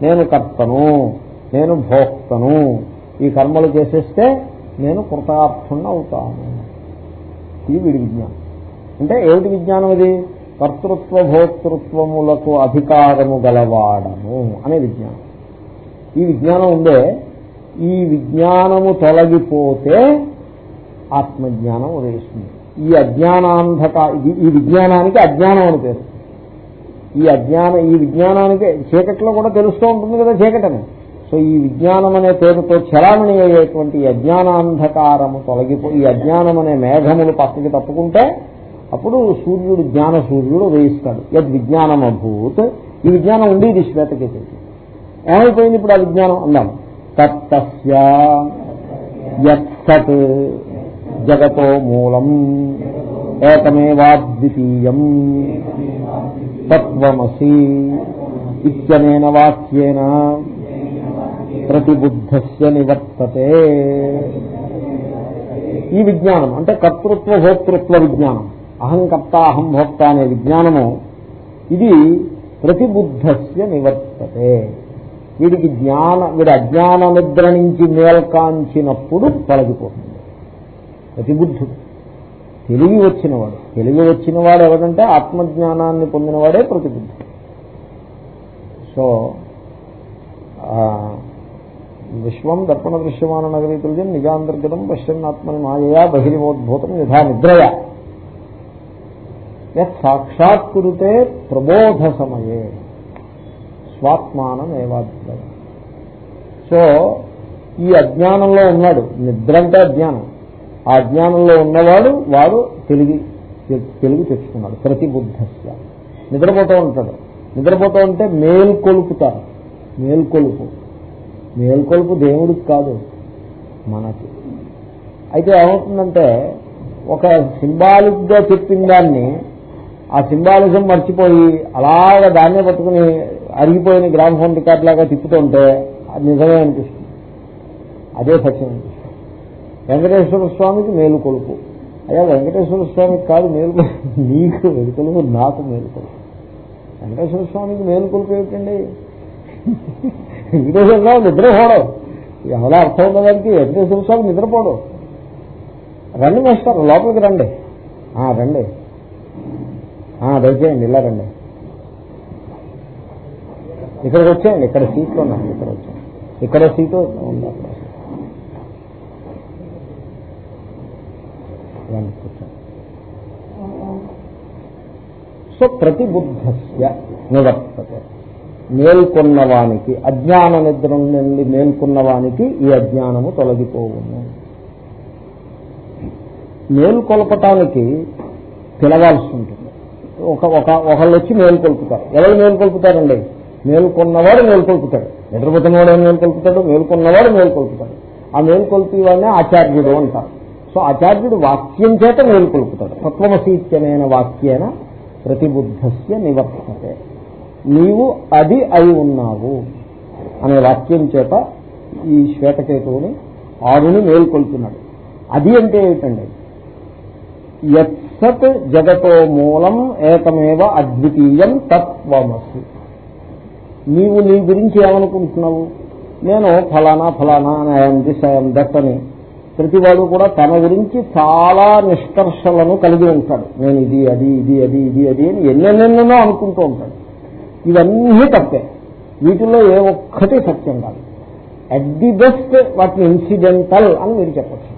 నేను కర్తను నేను భోక్తను. ఈ కర్మలు చేసేస్తే నేను కృతార్థుణ్ణి అవుతాను. ఇది వీడి విజ్ఞానం. అంటే ఏమిటి విజ్ఞానం అది కర్తృత్వ భోక్తృత్వములకు అధికారము గలవాడము అనే విజ్ఞానం. ఈ విజ్ఞానం ఉండే ఈ విజ్ఞానము తొలగిపోతే ఆత్మజ్ఞానం ఉదయిస్తుంది. ఈ అజ్ఞానాంధక ఈ విజ్ఞానానికి అజ్ఞానం అని పేరు. ఈ అజ్ఞాన ఈ విజ్ఞానానికి చీకట్లో కూడా తెలుస్తూ ఉంటుంది కదా చీకటని. సో ఈ విజ్ఞానం అనే పేరుతో చలామణి అయ్యేటువంటి అజ్ఞానాంధకారము తొలగిపో ఈ అజ్ఞానం అనే మేఘములు పక్కకి తప్పుకుంటే అప్పుడు సూర్యుడు జ్ఞాన సూర్యుడు ఉదయిస్తాడు. యద్ విజ్ఞానం అభూత్. ఈ విజ్ఞానం ఉంది ఇది శ్వేతకేతు ఏమైపోయింది ఇప్పుడు ఆ విజ్ఞానం? అందాం తత్తస్యత్ జగతో మూలం. ఏకమేవాద్వితీయం. తత్వమసి ఇత్యనేన వాక్యేన ప్రతిబుద్ధస్య నివర్తతే. ఈ విజ్ఞానం అంటే కర్తృత్వ భోక్తృత్వ విజ్ఞానం. అహంకర్త అహంభోక్త అనే విజ్ఞానము ఇది ప్రతిబుద్ధస్య నివర్తతే. వీడికి జ్ఞాన వీడి అజ్ఞాన నిద్ర నుంచి మేల్కాంచినప్పుడు తొలగిపోతుంది ప్రతిబుద్ధుడు. తెలివి వచ్చినవాడు. తెలివి వచ్చినవాడు ఎవరంటే ఆత్మజ్ఞానాన్ని పొందినవాడే ప్రతిబుద్ధుడు. సో విశ్వం దర్పణ దృశ్యమాన నగరీతుల్యం నిజాంతర్గతం పశ్చిమాత్మని మాయయా బహిరిమోద్భూతం యథా నిద్రయా. యత్ సాక్షాత్కృతే ప్రబోధ సమయే స్వాత్మానం ఏవాద్వయ సో ఈ అజ్ఞానంలో ఉన్నాడు. నిద్ర అంటే అజ్ఞానం. ఆ అజ్ఞానంలో ఉన్నవాడు వాడు తెలివి తెలివి తెచ్చుకున్నాడు. ప్రతిబుద్ధస్య. నిద్రపోతూ ఉంటాడు. నిద్రపోతూ ఉంటే మేల్కొలుపుతారు. మేల్కొలుపు. మేల్కొలుపు దేవుడికి కాదు. మనకి. అయితే ఏమవుతుందంటే ఒక సింబాలిక్గా చెప్పిన దాన్ని ఆ సింబాలిజం మర్చిపోయి అలాగ దాన్నే పట్టుకుని అరిగిపోయిన గ్రామ ఫోన్ రికార్డ్ లాగా తిప్పుతుంటే అది నిజమే అనిపిస్తుంది. అదే సత్యం అనిపిస్తుంది. వెంకటేశ్వర స్వామికి మేలు కొలుపు. అయ్యా వెంకటేశ్వర స్వామికి కాదు మేలు నీకు మేలుకొలుపు నాకు మేలు కొలుపు. వెంకటేశ్వర స్వామికి మేలు కొలుపు ఏమిటండి? వెంకటేశ్వర స్వామి నిద్రపోవడం ఎవరో అర్థం ఉన్నదానికి వెంకటేశ్వర స్వామి నిద్రపోవడం రండి మేస్తారు లోపలికి రండి. రండి. దయచేయండి ఇలా రండి ఇక్కడికి వచ్చేయండి ఇక్కడ సీట్లు ఉన్నాయి ఇక్కడ వచ్చాయండి. ఇక్కడ సీటు ఉంది అక్కడ సో ప్రతిబుద్ధస్య నివర్తతే. మేల్కొన్నవానికి అజ్ఞాన నిద్ర నుండి మేల్కొన్నవానికి ఈ అజ్ఞానము తొలగిపోవును. మేల్కొలపటానికి పిలవాల్సి ఉంటుంది. ఒక ఒక ఒకళ్ళు వచ్చి మేలుకొల్పుతారు ఎవరు మేలుకొల్పుతారండి మేలుకొన్నవాడు మేలుకొల్పుతాడు నిద్రపోతున్నవాడు ఏం మేలుకొల్పుతాడు మేలుకొన్నవాడు మేలుకొల్పుతాడు ఆ మేలుకొల్పి వాడిని ఆచార్యుడు అంటారు. సో ఆచార్యుడు వాక్యం చేత మేలుకొల్పుతాడు తత్వమసీత్యమైన వాక్యేన ప్రతిబుద్ధస్య నివర్తతే. నీవు అది అయి ఉన్నావు అనే వాక్యం చేత ఈ శ్వేతకేతువుని ఆరుని మేల్కొల్పున్నాడు అది అంటే ఏమిటండి? తత్ జగతో మూలం ఏకమేవ అద్వితీయం తత్వమసి నీవు నీ గురించి ఏమనుకుంటున్నావు? నేను ఫలానా ఫలానా అని ఐఎమ్ దిస్ ఐఎమ్ దట్ అని ప్రతివాడు కూడా తన గురించి చాలా నిష్కర్షలను కలిగి ఉంటాడు. నేను ఇది అది ఇది అది ఇది అది అని ఎన్నెన్నెన్నో అనుకుంటూ ఉంటాడు. ఇవన్నీ తప్పే. వీటిలో ఏ ఒక్కటి సత్యం కాదు. అట్ ది బెస్ట్ వాటిని ఇన్సిడెంటల్ అని మీరు చెప్పచ్చు.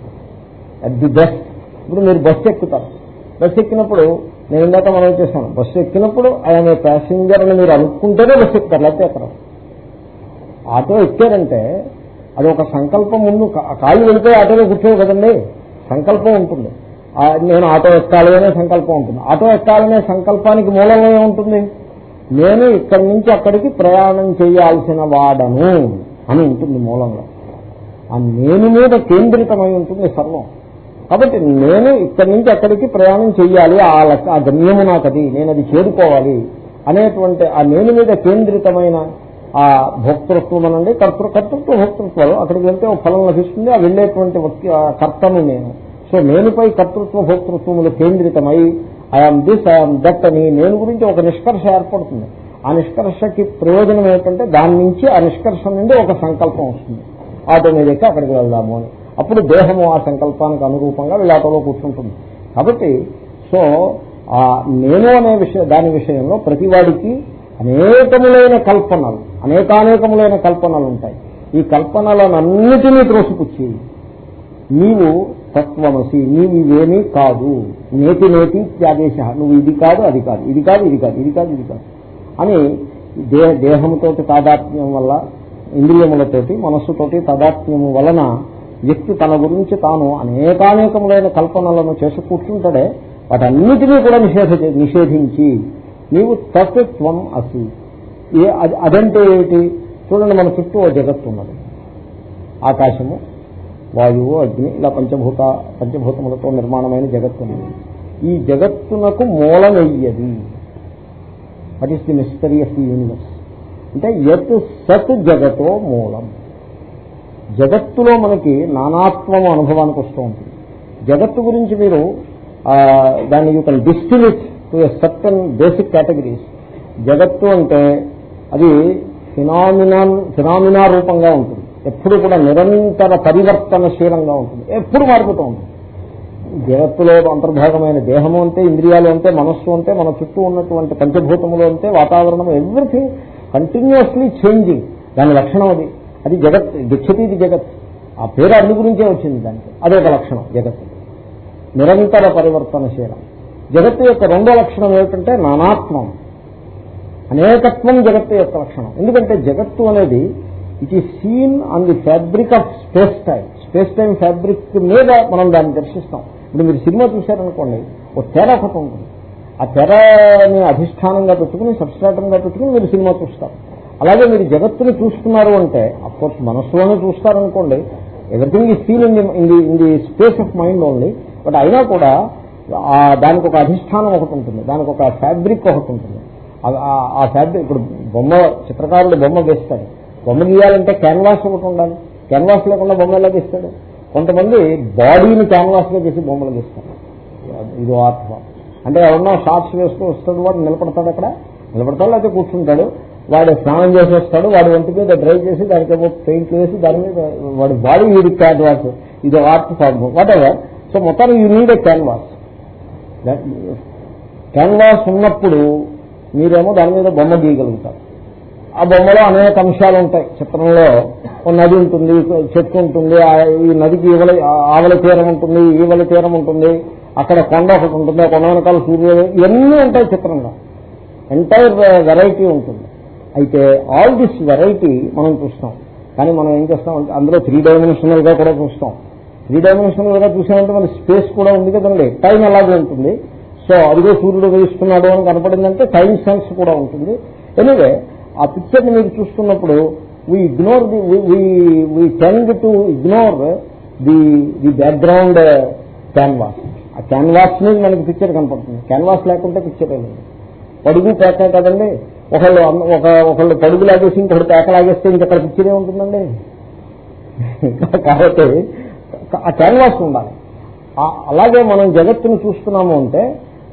అట్ ది బెస్ట్ ఇప్పుడు మీరు బస్సు ఎక్కుతారు. బస్సు ఎక్కినప్పుడు నేను ఇందాక మనం చేశాను. బస్సు ఎక్కినప్పుడు ఆయన ప్యాసింజర్ అని మీరు అనుకుంటేనే బస్సు ఎక్కుతారు లేకపోతే ఎక్కడ ఆటో ఎక్కారంటే అది ఒక సంకల్పం ముందు కాళ్ళు వెళితే ఆటోలో కూర్చోవు కదండి. సంకల్పం ఉంటుంది. నేను ఆటో ఎక్కాలి అనే సంకల్పం ఉంటుంది. ఆటో ఎక్కాలనే సంకల్పానికి మూలంలో ఏముంటుంది? నేను ఇక్కడి నుంచి అక్కడికి ప్రయాణం చేయాల్సిన వాడను అని ఉంటుంది మూలంలో ఆ నేను మీద కేంద్రితమై ఉంటుంది సర్వం. కాబట్టి నేను ఇక్కడి నుంచి అక్కడికి ప్రయాణం చేయాలి ఆ గమ్యము నాకది నేను అది చేరుకోవాలి అనేటువంటి ఆ నేను మీద కేంద్రితమైన ఆ భోక్తృత్వం అనండి. కర్తృ కర్తృత్వ భోక్తృత్వాలు. అక్కడికి వెళ్తే ఒక ఫలం లభిస్తుంది. ఆ వెళ్ళేటువంటి కర్తను నేను. సో నేనుపై కర్తృత్వ భోక్తృత్వములు కేంద్రితమై I am this I am that అని నేను గురించి ఒక నిష్కర్ష ఏర్పడుతుంది. ఆ నిష్కర్షకి ప్రయోజనం ఏంటంటే దాని నుంచి ఆ నిష్కర్ష నుండి ఒక సంకల్పం వస్తుంది. ఆటో మీద ఎక్కి అక్కడికి వెళ్దాము అని. అప్పుడు దేహము ఆ సంకల్పానికి అనురూపంగా విలాటంలో కూర్చుంటుంది. కాబట్టి సో ఆ నేను అనే విషయ దాని విషయంలో ప్రతివాడికి అనేకములైన కల్పనలు అనేకానేకములైన కల్పనలు ఉంటాయి ఈ కల్పనలనన్నిటినీ త్రోసిపుచ్చి నీవు తత్వమసి నీవు ఇవేమీ కాదు. నేతి నేతి త్యాగేశ నువ్వు ఇది కాదు అది కాదు ఇది కాదు ఇది కాదు ఇది కాదు ఇది కాదు అని దే దేహంతో తాదాత్మ్యం వల్ల ఇంద్రియములతోటి మనస్సుతోటి తాదాత్మ్యము వలన వ్యక్తి తన గురించి తాను అనేకానేకములైన కల్పనలను చేసి కూర్చుంటాడే వాటన్నిటినీ కూడా నిషేధ నిషేధించి నీవు తత్వం అసి. ఏ అదంటే ఏమిటి? చూడండి మన చుట్టూ ఓ జగత్తు ఉన్నది. ఆకాశము వాయువు అగ్ని ఇలా పంచభూత పంచభూతములతో నిర్మాణమైన జగత్తు ఉన్నది. ఈ జగత్తునకు మూలమయ్యది what is the mystery of the universe అంటే ఎత్ సత్ జగతో మూలం? జగత్తులో మనకి నానాత్వం అనుభవానికి వస్తూ ఉంటుంది. జగత్తు గురించి మీరు దాన్ని you can distil it to a certain basic categories జగత్తు అంటే అది ఫినామినాన్ ఫినామినా రూపంగా ఉంటుంది. ఎప్పుడు కూడా నిరంతర పరివర్తనశీలంగా ఉంటుంది. ఎప్పుడు మారిపోతూ ఉంటుంది. జగత్తులో అంతర్భాగమైన దేహము అంటే ఇంద్రియాలు అంటే మనస్సు అంటే మన చుట్టూ ఉన్నటువంటి పంచభూతములు అంటే వాతావరణం ఎవ్రీథింగ్ కంటిన్యూస్లీ చేంజింగ్ దాని లక్షణం అది. అది జగత్ దిక్షతి జగత్. ఆ పేరు అన్ని గురించే వచ్చింది దానికి. అదొక లక్షణం జగత్. నిరంతర పరివర్తనశీలం. జగత్తు యొక్క రెండో లక్షణం ఏమిటంటే నానాత్మం. అనేకత్వం జగత్తు యొక్క లక్షణం. ఎందుకంటే జగత్తు అనేది it is seen on the fabric of space time space time fabric మీద మనం దాన్ని దర్శిస్తాం. ఇప్పుడు మీరు సినిమా చూశారనుకోండి ఒక తెర ఒకటి ఉంటుంది. ఆ తెరని అధిష్టానంగా పెట్టుకుని సబ్స్ట్రాటంగా పెట్టుకుని మీరు సినిమా చూస్తారు. అలాగే మీరు జగత్తుని చూస్తున్నారు అంటే అఫ్కోర్స్ మనస్సులోనే చూస్తారనుకోండి. Everything is feel in the in the space of mind only but అయినా కూడా దానికి ఒక అధిష్టానం ఒకటి ఉంటుంది. దానికి ఒక ఫ్యాబ్రిక్ ఒకటి ఉంటుంది. ఆ ఫ్యాబ్రిక్ ఇప్పుడు బొమ్మ చిత్రకారుడు బొమ్మ వేస్తాడు బొమ్మ గీయాలంటే క్యాన్వాస్ ఒకటి ఉండాలి. క్యాన్వాస్ లేకుండా బొమ్మ ఎలా గీస్తాడు? కొంతమంది బాడీని క్యాన్వాస్గా చేసి బొమ్మలు గీస్తారు. ఇది ఆర్ట్ అంటే ఎవరన్నా షార్ట్స్ వేస్తూ వస్తాడు వాడు నిలబడతాడు అక్కడ. నిలబడతాడు లేకపోతే కూర్చుంటాడు. వాడు స్నానం చేసి వస్తాడు వాడి ఒంటి మీద డ్రై చేసి దానికి పెయింట్ వేసి దాని మీద వాడి బాడీ వీడి క్యాన్వాస్ ఇది art form whatever so మొత్తానికి you need a canvas. Canvas ఉన్నప్పుడు మీరేమో దాని మీద బొమ్మ గీయగలుగుతారు. ఆ బొమ్మలో అనేక అంశాలు ఉంటాయి. చిత్రంలో ఒక నది ఉంటుంది చెట్టు ఉంటుంది ఈ నదికి ఈవల ఆవల తీరం ఉంటుంది ఈవల తీరం ఉంటుంది అక్కడ కొండ ఒకటి ఉంటుంది కొండ వెనకాల సూర్యోదయం ఇవన్నీ ఉంటాయి చిత్రంలో. ఎంటైర్ వెరైటీ ఉంటుంది. అయితే ఆల్ దిస్ వెరైటీ మనం చూస్తాం. కానీ మనం ఏం చేస్తాం అందులో త్రీ డైమెన్షనల్గా కూడా చూస్తాం. త్రీ డైమెన్షనల్గా చూసామంటే మన స్పేస్ కూడా ఉంది కదండి. టైం ఎలాగే ఉంటుంది. సో అదిగో సూర్యుడు వేయిస్తున్నాడు అని కనపడిందంటే టైం సెన్స్ కూడా ఉంటుంది. ఎనివే ఆ పిక్చర్ని మీరు చూస్తున్నప్పుడు we ignore the we tend to ignore the the background canvas ఆ క్యాన్వాస్ మీద మనకి పిక్చర్ కనపడుతుంది. క్యాన్వాస్ లేకుంటే పిక్చర్ లేదు. పడుగు పేక కదండి. ఒకళ్ళు ఒక ఒకళ్ళు పడుగు లాగేసి ఇంకొకటి పేక లాగేస్తే ఇంకెక్కడ ఉంటుందండి. కాబట్టి ఆ క్యాన్వాస్ ఉండాలి. అలాగే మనం జగత్తును చూస్తున్నాము అంటే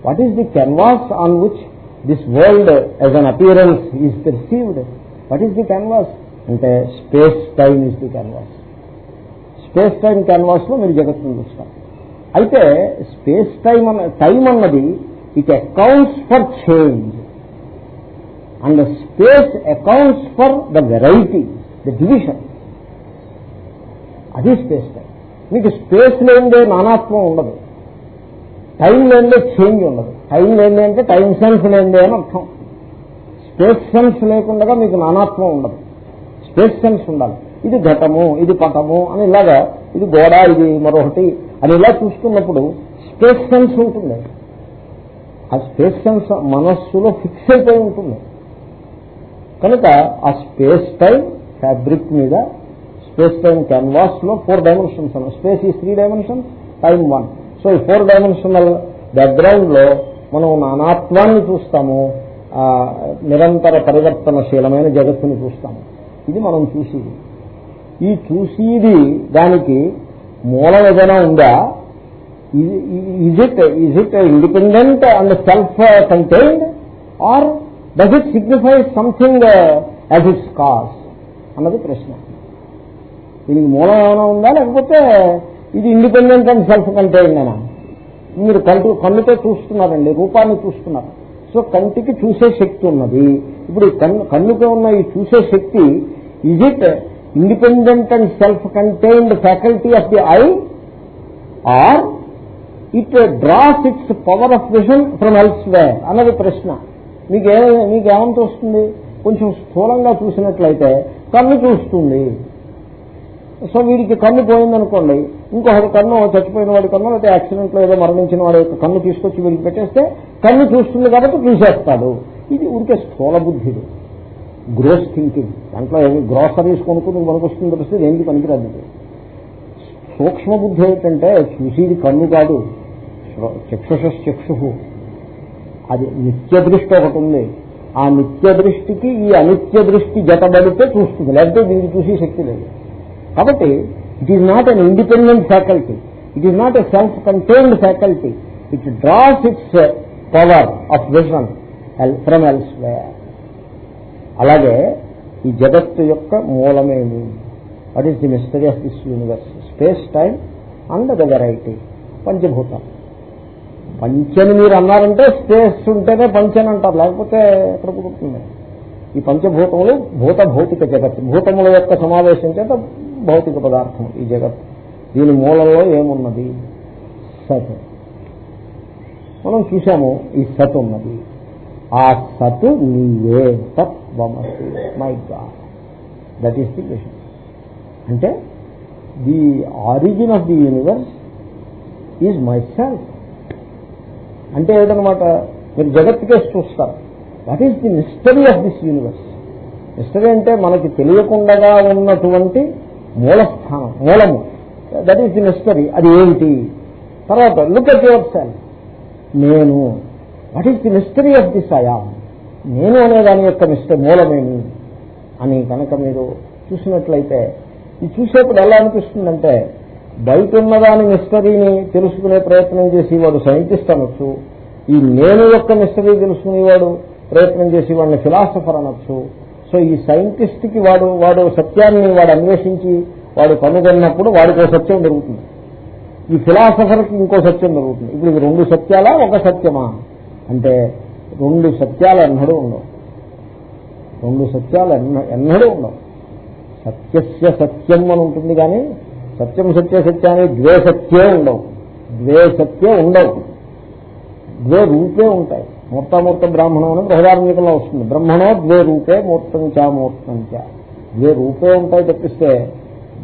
what is the canvas on which this world as an appearance is perceived what is the canvas అంటే space time is the canvas space time క్యాన్వాస్లో మీరు జగత్తును చూస్తారు. అయితే స్పేస్ టైం అన్న టైం అన్నది it accounts for change and space accounts for the variety the division అది space time మీకు space లేనిదే నానాత్వం ఉండదు. టైం లేనిదే చేంజ్ ఉండదు. టైం లేనిదే అంటే టైం సెన్స్ లేనిదే అని అర్థం. స్పేస్ సెన్స్ లేకుండా మీకు నానాత్వం ఉండదు. స్పేస్ సెన్స్ ఉండాలి. ఇది ఘటము ఇది పటము అని ఇలాగా ఇది గోడ ఇది మరొకటి అని ఇలా చూసుకున్నప్పుడు స్పేస్ సెన్స్ ఉంటుంది. ఆ స్పేస్ సెన్స్ మనస్సులో ఫిక్స్ అయిపోయి ఉంటుంది. కనుక ఆ స్పేస్ టైం ఫ్యాబ్రిక్ మీద స్పేస్ టైం క్యాన్వాస్లో ఫోర్ డైమెన్షన్స్ అన్న space is three dimensions time one. So ఈ ఫోర్ డైమెన్షనల్ బ్యాక్గ్రౌండ్లో మనం నానాత్వాన్ని చూస్తాము నిరంతర పరివర్తనశీలమైన జగత్తుని చూస్తాము. ఇది మనం చూసేది. ఈ చూసేది దానికి మూలం ఏదైనా ఉందా? Is it is it independent and self contained or does it signify something as its cause అన్నది ప్రశ్న. దీనికి మూలం ఏమైనా ఉందా? లేకపోతే ఇది ఇండిపెండెంట్ అండ్ సెల్ఫ్ కంటైన్డ్ అయినా మీరు కంటి కన్నుతో చూస్తున్నారండి రూపాన్ని చూస్తున్నారు. సో కంటికి చూసే శక్తి ఉన్నది. ఇప్పుడు కన్ను కన్నుతో ఉన్న ఈ చూసే శక్తి is it independent and self contained faculty of the eye or it draws its power of vision from else అన్నది ప్రశ్న. మీకే మీకేమంత వస్తుంది కొంచెం స్థూలంగా చూసినట్లయితే కన్ను చూస్తుంది. సో వీడికి కన్ను పోయిందనుకోండి ఇంకొకటి కన్ను చచ్చిపోయిన వాడి కన్ను లేకపోతే యాక్సిడెంట్లో ఏదో మరణించిన వాడి యొక్క కన్ను తీసుకొచ్చి వీడికి పెట్టేస్తే కన్ను చూస్తుంది కాబట్టి చూసేస్తాడు. ఇది ఊరికే స్థూల బుద్ధిది. గ్రోస్ థింకింగ్ దాంట్లో ఏమి గ్రోసరీస్ కొనుక్కుని మనకొస్తుంది తెలిస్తే దేనికి పనికిరాదు సూక్ష్మ బుద్ధి ఏమిటంటే చూసేది కన్ను కాదు. చక్షుష చక్షు అది నిత్య దృష్టి ఒకటి ఉంది. ఆ నిత్య దృష్టికి ఈ అనిత్య దృష్టి జతబడితే చూస్తుంది. లేకపోతే దీనికి చూసే శక్తి లేదు. కాబట్టి it is not an independent faculty it is not a self contained faculty it draws its power of vision from else అలాగే ఈ జగత్తు యొక్క మూలమేమి? What is the mystery of this universe space time and the variety పంచభూతం పంచని మీరు అన్నారంటే space ఉంటేనే పంచని అంటారు. లేకపోతే ఎక్కడ కుదురుతుంది? ఈ పంచభూతములు భూత భౌతిక జగత్ భూతముల యొక్క సమావేశం చేత భౌతిక పదార్థం ఈ జగత్ దీని మూలంలో ఏమున్నది? సత్. మనం చూసాము ఈ సత్ ఉన్నది. ఆ సత్ నీవే తత్వమసి my god that is the question అంటే the origin of the universe is myself అంటే ఏదనమాట మీరు జగత్తుకే చూస్తారు. What is the mystery of this universe mystery అంటే మనకి తెలియకుండా ఉన్నటువంటి మూలస్థానం మూలము. దట్ ఈస్ ది మిస్టరీ అది ఏమిటి? తర్వాత లుక్ అట్ యువర్ సెల్ఫ్ నేను what is the mystery of this అయా నేను అనే దాని యొక్క మిస్టర్ మూలమేమి? అని కనుక మీరు చూసినట్లయితే ఇది చూసేప్పుడు ఎలా అనిపిస్తుందంటే బయట ఉన్నదాని మిస్టరీని తెలుసుకునే ప్రయత్నం చేసి వాడు సైంటిస్ట్ అనొచ్చు. ఈ నేను యొక్క మిస్టరీ తెలుసుకునేవాడు ప్రయత్నం చేసి వాడిని ఫిలాసఫర్ అనొచ్చు. సో ఈ సైంటిస్ట్కి వాడు వాడు సత్యాన్ని వాడు అన్వేషించి వాడు కనుగొన్నప్పుడు వాడికి సత్యం దొరుకుతుంది ఈ ఫిలాసఫర్కి ఇంకో సత్యం దొరుకుతుంది ఇప్పుడు ఇది రెండు సత్యాలా ఒక సత్యమా? అంటే రెండు సత్యాలు ఎన్నడూ ఉండవు. రెండు సత్యాలు ఎన్న ఎన్నడూ ఉండవు. సత్యస్య సత్యం అని ఉంటుంది కానీ సత్యం సత్య సత్యాన్ని ద్వే సత్యే ఉండవు. ద్వే సత్యే ఉండవు. ద్వే రూపే ఉంటాయి. మూర్తామూర్త బ్రాహ్మణం అని బృహదార్మికంలో వస్తుంది. బ్రహ్మణో ద్వే రూపే మూర్తం చా మూర్తం చా. ద్వే రూపే ఉంటాయి తప్పిస్తే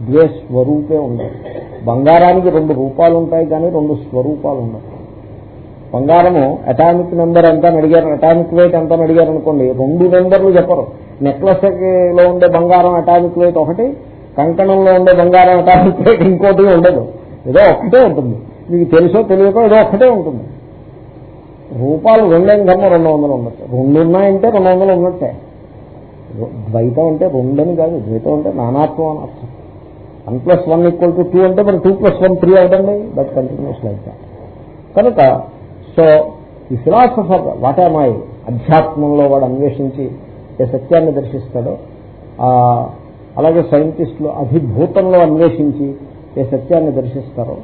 ద్వే స్వరూపే ఉండవు బంగారానికి రెండు రూపాలు ఉంటాయి కానీ రెండు స్వరూపాలు ఉండవు. బంగారము అటామిక్ నెంబర్ ఎంత అడిగారు. అటామిక్ వెయిట్ ఎంత అడిగారు అనుకోండి. రెండు నెంబర్లు చెప్పరు. నెక్లెస్లో ఉండే బంగారం అటామిక్ వెయిట్ ఒకటి కంకణంలో ఉండే బంగారం కాబట్టి ఇంకోటి ఉండదు. ఏదో ఒక్కటే ఉంటుంది. మీకు తెలుసో తెలియకో ఏదో ఒక్కటే ఉంటుంది. రూపాలు రెండేం కన్నా రెండు వందలు ఉండొచ్చు రెండు ఉన్నాయంటే రెండు వందలు ఉన్నట్టే. ద్వైతం అంటే రెండని కాదు. ద్వైతం అంటే నానాత్వం అని అర్థం. One plus one equal to two అంటే మరి టూ ప్లస్ వన్ త్రీ అవుతండి బట్ కంటిన్యూస్ లైక్ కనుక సో ఈ ఫిలాసఫర్ వాటామాయి అధ్యాత్మంలో వాడు అన్వేషించి ఏ సత్యాన్ని దర్శిస్తాడో అలాగే సైంటిస్టులు అధిభూతంలో అన్వేషించి ఏ సత్యాన్ని దర్శిస్తారో.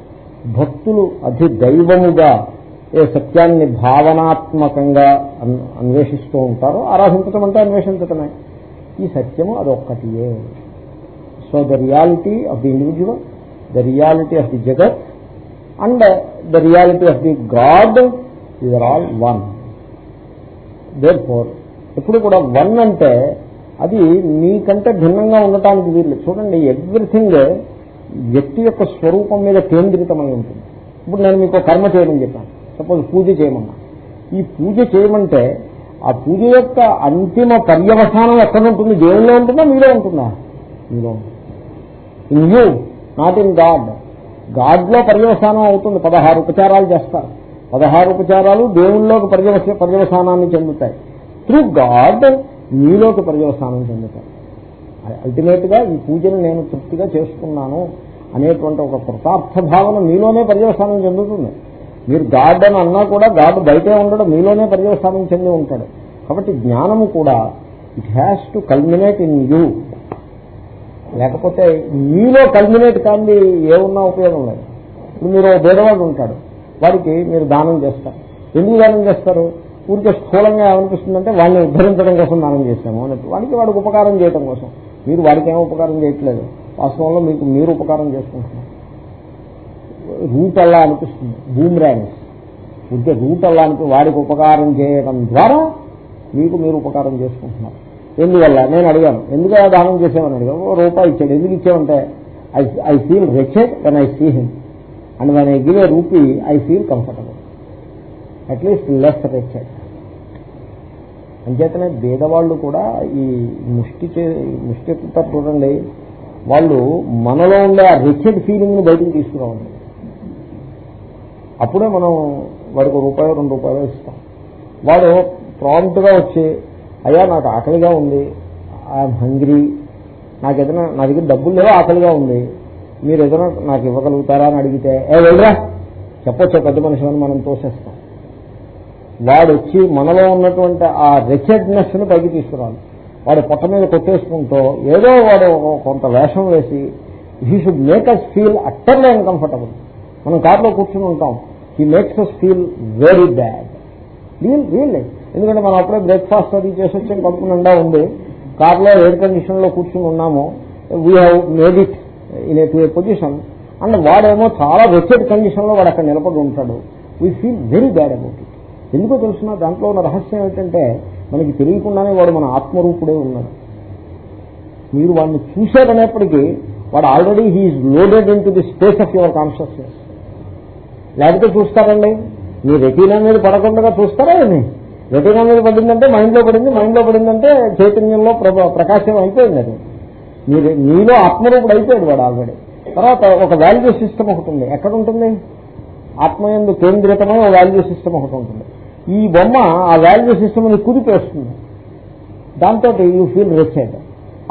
భక్తులు అధిదైవముగా ఏ సత్యాన్ని భావనాత్మకంగా అన్- అన్వేషిస్తూ ఉంటారో ఆరాధించటం అంటే అన్వేషించటమే. ఈ సత్యము అదొక్కటియే. So the reality of the individual the reality of the జగత్ and the reality of the god either all one. Therefore ఎప్పుడు కూడా వన్ అంటే అది మీకంటే భిన్నంగా ఉండటానికి వీళ్ళు చూడండి ఎవ్రీథింగ్ వ్యక్తి యొక్క స్వరూపం మీద కేంద్రితమై ఉంటుంది. ఇప్పుడు నేను మీకు కర్మ చేయమని చెప్పాను. సపోజ్ పూజ చేయమన్నా. ఈ పూజ చేయమంటే ఆ పూజ యొక్క అంతిమ పర్యవసానం ఎక్కడ ఉంటుంది? దేవుల్లో ఉంటుందా? మీలో ఉంటుందా? మీలో in you not in god గాడ్లో పర్యవసానం అవుతుంది. పదహారు ఉపచారాలు చేస్తారు. పదహారు ఉపచారాలు దేవుల్లోకి పర్యవస పర్యవసానాన్ని చెందుతాయి. త్రూ గాడ్ మీలోకి పర్యవసానం చెందుతారు. అల్టిమేట్గా ఈ పూజను నేను తృప్తిగా చేసుకున్నాను అనేటువంటి ఒక కృతార్థ భావన మీలోనే పర్యవసానం చెందుతుంది. మీరు గాడ్ అని అన్నా కూడా గాడ్ బయటే ఉండడు మీలోనే పర్యవసానం చెంది ఉంటాడు. కాబట్టి జ్ఞానము కూడా it has to culminate in you లేకపోతే మీలో కల్మినేట్ కానీ ఏమున్నా ఉపయోగం లేదు. ఇప్పుడు మీరు ఓ ఉంటాడు వాడికి మీరు దానం చేస్తారు. ఎందుకు దానం చేస్తారు? ఊరికే స్థూలంగా ఏమనిపిస్తుందంటే వాళ్ళని ఉద్ధరించడం కోసం దానం చేశాము అన్నట్టు వాడికి వాడికి ఉపకారం చేయడం కోసం. మీరు వాడికి ఏం ఉపకారం చేయట్లేదు. వాస్తవంలో మీకు మీరు ఉపకారం చేసుకుంటున్నారు. రూట్ అలా అనిపిస్తుంది. బూమ్ ర్యాంగ్స్ ఉంటే రూట్ అలా అనిపి వాడికి ఉపకారం చేయడం ద్వారా మీకు మీరు ఉపకారం చేసుకుంటున్నారు. ఎందువల్ల? నేను అడిగాను. ఎందుకు దానం చేసామని అడిగాను. ఓ రూపాయి ఇచ్చాడు. ఎందుకు ఇచ్చామంటే I I feel riched when I see him. And when I give a rupee I feel comfortable. At least less riched. అంచేతనే భేదవాళ్ళు కూడా ఈ ముష్టి చే ముష్టి ఎత్తుతారు చూడండి వాళ్ళు మనలో ఉండే ఆ రిచెడ్ ఫీలింగ్ని బయటకు తీసుకురావాలి. అప్పుడే మనం వాడికి రూపాయలు రెండు రూపాయలు ఇస్తాం. వాడు ప్రాంప్ట్గా వచ్చి అయ్యా నాకు ఆకలిగా ఉంది ఐఎమ్ హంగ్రీ నాకు ఏదైనా నా దగ్గర డబ్బులు లేవో ఆకలిగా ఉంది మీరు ఏదైనా నాకు ఇవ్వగలుగుతారా? అని అడిగితే ఏ వెళ్ళరా చెప్పొచ్చు పెద్ద మనిషి అని మనం తోసేస్తాం. వాడు వచ్చి మనలో ఉన్నటువంటి ఆ రెచెడ్నెస్ను పైకి తీసుకురావాలి వాడు పొట్ట మీద కొట్టేసుకుంటూ ఏదో వాడు కొంత వేషం వేసి he should make us feel utterly uncomfortable మనం కార్లో కూర్చుని ఉంటాం. He makes us feel very bad real real ఎందుకంటే మనం అప్పుడే బ్రేక్ఫాస్ట్ అది చేసి వచ్చి కడుపు నిండా ఉంది. కార్లో ఎయిర్ కండిషన్లో కూర్చుని ఉన్నాము. We have made it into a position and వాడేమో చాలా వెచ్చడ్ కండిషన్లో వాడు అక్కడ నిలబడి ఉంటాడు. We feel very bad about ఎందుకో తెలుసిన దాంట్లో ఉన్న రహస్యం ఏంటంటే మనకి తెలియకుండానే వాడు మన ఆత్మరూపుడే ఉన్నాడు. మీరు వాడిని చూశారనేప్పటికీ వాడు already he is loaded into the space of your consciousness లేకపోతే చూస్తారండి? మీ రెటీనా మీద పడకుండా చూస్తారా ఏమి? రెటీనా మీద పడిందంటే మైండ్లో పడింది మైండ్లో పడిందంటే చైతన్యంలో ప్రకాశం అయిపోయింది అది. మీరు మీలో ఆత్మరూపుడు అయిపోయాడు వాడు ఆల్రెడీ తర్వాత ఒక వాల్యూ సిస్టమ్ ఒకటి ఉంది. ఎక్కడ ఉంటుంది? ఆత్మయందు కేంద్రితమై వాల్యూ సిస్టమ్ ఒకటి ఉంటుంది. ఈ బొమ్మ ఆ వాల్యూ సిస్టమ్ని కుదిపేస్తుంది. దాంతో యూ ఫీల్ రిచెడ్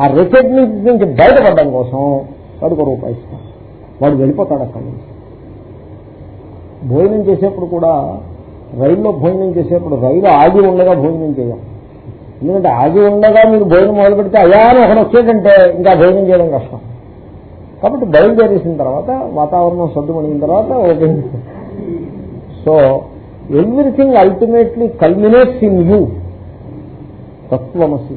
ఆ రిచెడ్ నుంచి బయటపడడం కోసం వాడికి ఒక రూపాయి ఇస్తాం. వాడు వెళ్ళిపోతాడు అక్కడి నుంచి. భోజనం చేసేప్పుడు కూడా రైల్లో భోజనం చేసేప్పుడు రైలు ఆగి ఉండగా భోజనం చేయం. ఎందుకంటే ఆగి ఉండగా మీరు భోజనం మొదలు పెడితే అయాను అని ఒకడు వచ్చేటంటే ఇంకా భోజనం చేయడం కష్టం. కాబట్టి బయలుదేరేసిన తర్వాత వాతావరణం సర్దుమణిన తర్వాత okay. So everything ultimately culminates in you. తత్వమసి.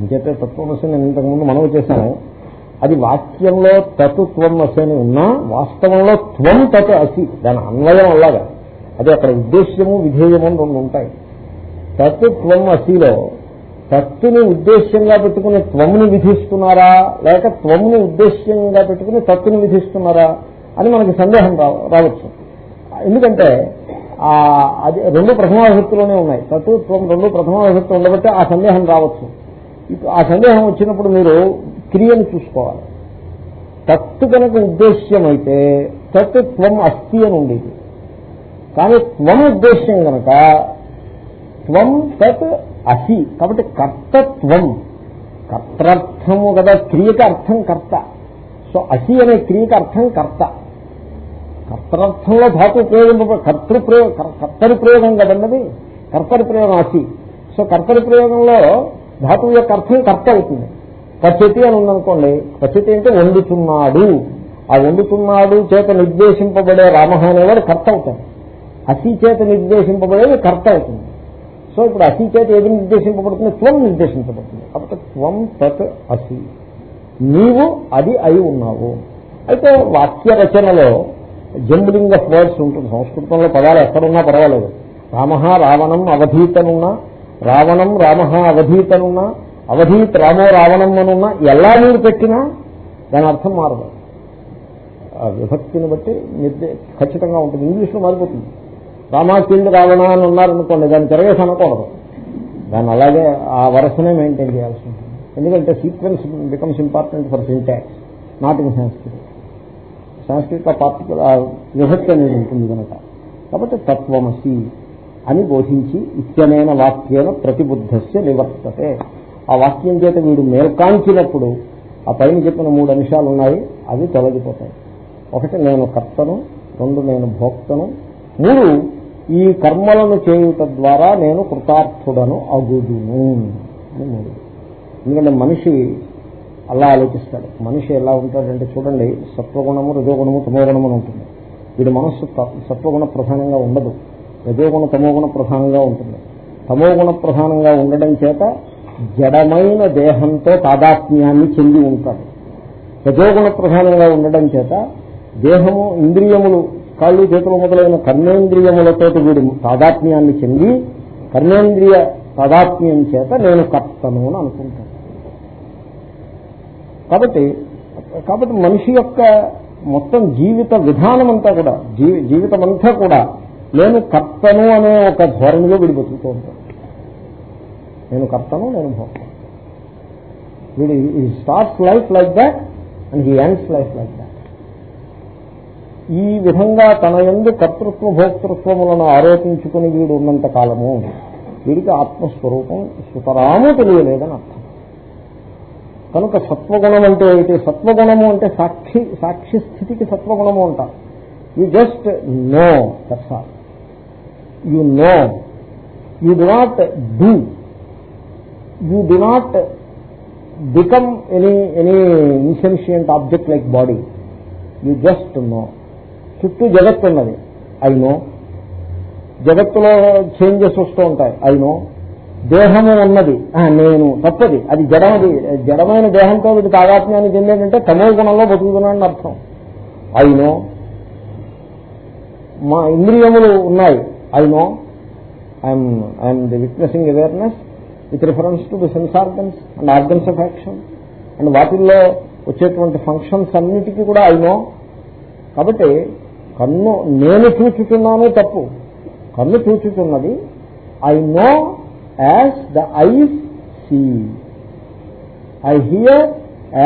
ఇంకైతే తత్వమసి నేను ఇంతకుముందు మనం చేశాను. అది వాక్యంలో తత్ త్వం అసి అని ఉన్నా వాస్తవంలో త్వం తత్ అసి. దాని అన్వయం అలాగా. అది అక్కడ ఉద్దేశ్యము విధేయము అని రెండు ఉంటాయి. తత్ త్వం అసిలో తత్తుని ఉద్దేశ్యంగా పెట్టుకుని త్వముని విధిస్తున్నారా లేక త్వముని ఉద్దేశ్యంగా పెట్టుకుని తత్తుని విధిస్తున్నారా అని మనకి సందేహం రావ- రావచ్చు. ఎందుకంటే అది రెండు ప్రథమ విభక్తిలోనే ఉన్నాయి తత్వత్వం రెండు ప్రథమ విభక్తి ఉండబట్టి ఆ సందేహం రావచ్చు. ఆ సందేహం వచ్చినప్పుడు మీరు క్రియను చూసుకోవాలి. తత్తు కనుక ఉద్దేశ్యం అయితే తత్ త్వం అస్థి అని ఉండేది. కానీ త్వం ఉద్దేశ్యం కనుక త్వం తత్ అసి. కాబట్టి కర్తత్వం కర్తర్థము కదా క్రియకి అర్థం కర్త. సో అసి అనే క్రియకి అర్థం కర్త. కర్తర్థంలో ధాతు ప్రయోగం కర్తృ ప్రయోగం కర్తరి ప్రయోగం కదన్నది కర్తరి ప్రయోగం అసి సో కర్తరి ప్రయోగంలో ధాతువు యొక్క అర్థం కర్త అవుతుంది. పచ్చతి అని ఉందనుకోండి పచ్చతి అంటే వండుతున్నాడు. ఆ వండుతున్నాడు చేత నిర్దేశింపబడే రామ అనేవాడు కర్త అవుతాడు. అసి చేత నిర్దేశింపబడేది కర్త అవుతుంది. సో ఇప్పుడు అసి చేత ఏది నిర్దేశింపబడుతుంది త్వం నిర్దేశించబడుతుంది కాబట్టి త్వం తత్ అసి. నీవు అది అయి ఉన్నావు. అయితే వాక్య రచనలో జంబ్లింగ్ ఆఫ్ వర్డ్స్ ఉంటుంది. సంస్కృతంలో పదాలు ఎక్కడున్నా పర్వాలేదు. రామ రావణం అవధీతనున్నా రావణం రామ అవధీతనున్నా అవధీత్ రామో రావణం అనున్నా ఎలా మీరు పెట్టినా దాని అర్థం మారదు. ఆ విభక్తిని బట్టి నిర్దే ఖచ్చితంగా ఉంటుంది. ఇంగ్లీష్లో మారిపోతుంది. రామాచంద్ర రావణ అని ఉన్నారనుకోండి దాన్ని తిరగేసి అనకూడదు. దాన్ని అలాగే ఆ వరసనే మెయింటైన్ చేయాల్సి ఉంటుంది. ఎందుకంటే sequence becomes important for syntax not in సంస్కృతి సంస్కృత పార్టికల్ విభక్తి అనేది ఉంటుంది కనుక. కాబట్టి తత్వమసి అని బోధించి ఇత్యనైన వాక్యేన ప్రతిబుద్ధస్య నివర్తతే. ఆ వాక్యం చేత వీడు మేల్కాంచినప్పుడు ఆ పైన చెప్పిన మూడు అంశాలు ఉన్నాయి అవి తొలగిపోతాయి. ఒకటి నేను కర్తను రెండు నేను భోక్తను మూడు ఈ కర్మలను చేయుట ద్వారా నేను కృతార్థుడను అగుదును అని మూడు. ఎందుకంటే మనిషి అలా ఆలోచిస్తాడు. మనిషి ఎలా ఉంటాడంటే చూడండి సత్వగుణము రజోగుణము తమోగుణము ఉంటుంది. వీడి మనస్సు సత్వగుణ ప్రధానంగా ఉండదు. రజోగుణ తమోగుణ ప్రధానంగా ఉంటుంది. తమోగుణ ప్రధానంగా ఉండడం చేత జడమైన దేహంతో తాదాత్మ్యాన్ని చెంది ఉంటాడు. రజోగుణ ప్రధానంగా ఉండడం చేత దేహము ఇంద్రియములు కాళ్ళు చేతులు మొదలైన కర్మేంద్రియములతో వీడు తాదాత్మ్యాన్ని చెంది కర్మేంద్రియ తాదాత్మ్యం చేత నేను కర్తను అని అనుకుంటాను. కాబట్టి కాబట్టి మనిషి యొక్క మొత్తం జీవిత విధానం అంతా కూడా జీవితం అంతా కూడా నేను కర్తను అనే ఒక ధోరణిలో వీడు బతుకుతూ ఉంటాడు నేను కర్తను నేను భోక్తను వీడి he starts life like that and he ends life like that ఈ విధంగా తన ఎందు కర్తృత్వ భోక్తృత్వములను ఆరోపించుకుని వీడు ఉన్నంత కాలము వీడికి ఆత్మస్వరూపం సుతరాము తెలియలేదని అర్థం. కనుక సత్వగుణం అంటే ఏమిటి? సత్వగుణము అంటే సాక్షి సాక్షి స్థితికి సత్వగుణము అంటారు. You just know that's all you know you do not do you do not become any any insentient object like body you just know చుట్టూ జగత్తు ఉన్నది. ఐ నో జగత్తులో చేంజెస్ వస్తూ ఉంటాయి. ఐ నో దేహము ఉన్నది. నేను తప్పది. అది జడమది. జడమైన దేహంతో వీటి తాదాత్మ్యాన్ని చెందేటంటే తమో గుణంలో బతుకుతున్నాడని అర్థం. అయినో మా ఇంద్రియములు ఉన్నాయి. I know I'm I'm the witnessing awareness with reference to the sense organs and organs of action. And వాటిల్లో వచ్చేటువంటి ఫంక్షన్స్ అన్నిటికీ కూడా అయినో. కాబట్టి కన్ను నేను చూచుతున్నాను తప్పు. కన్ను చూచుతున్నది I know as the eyes see. I hear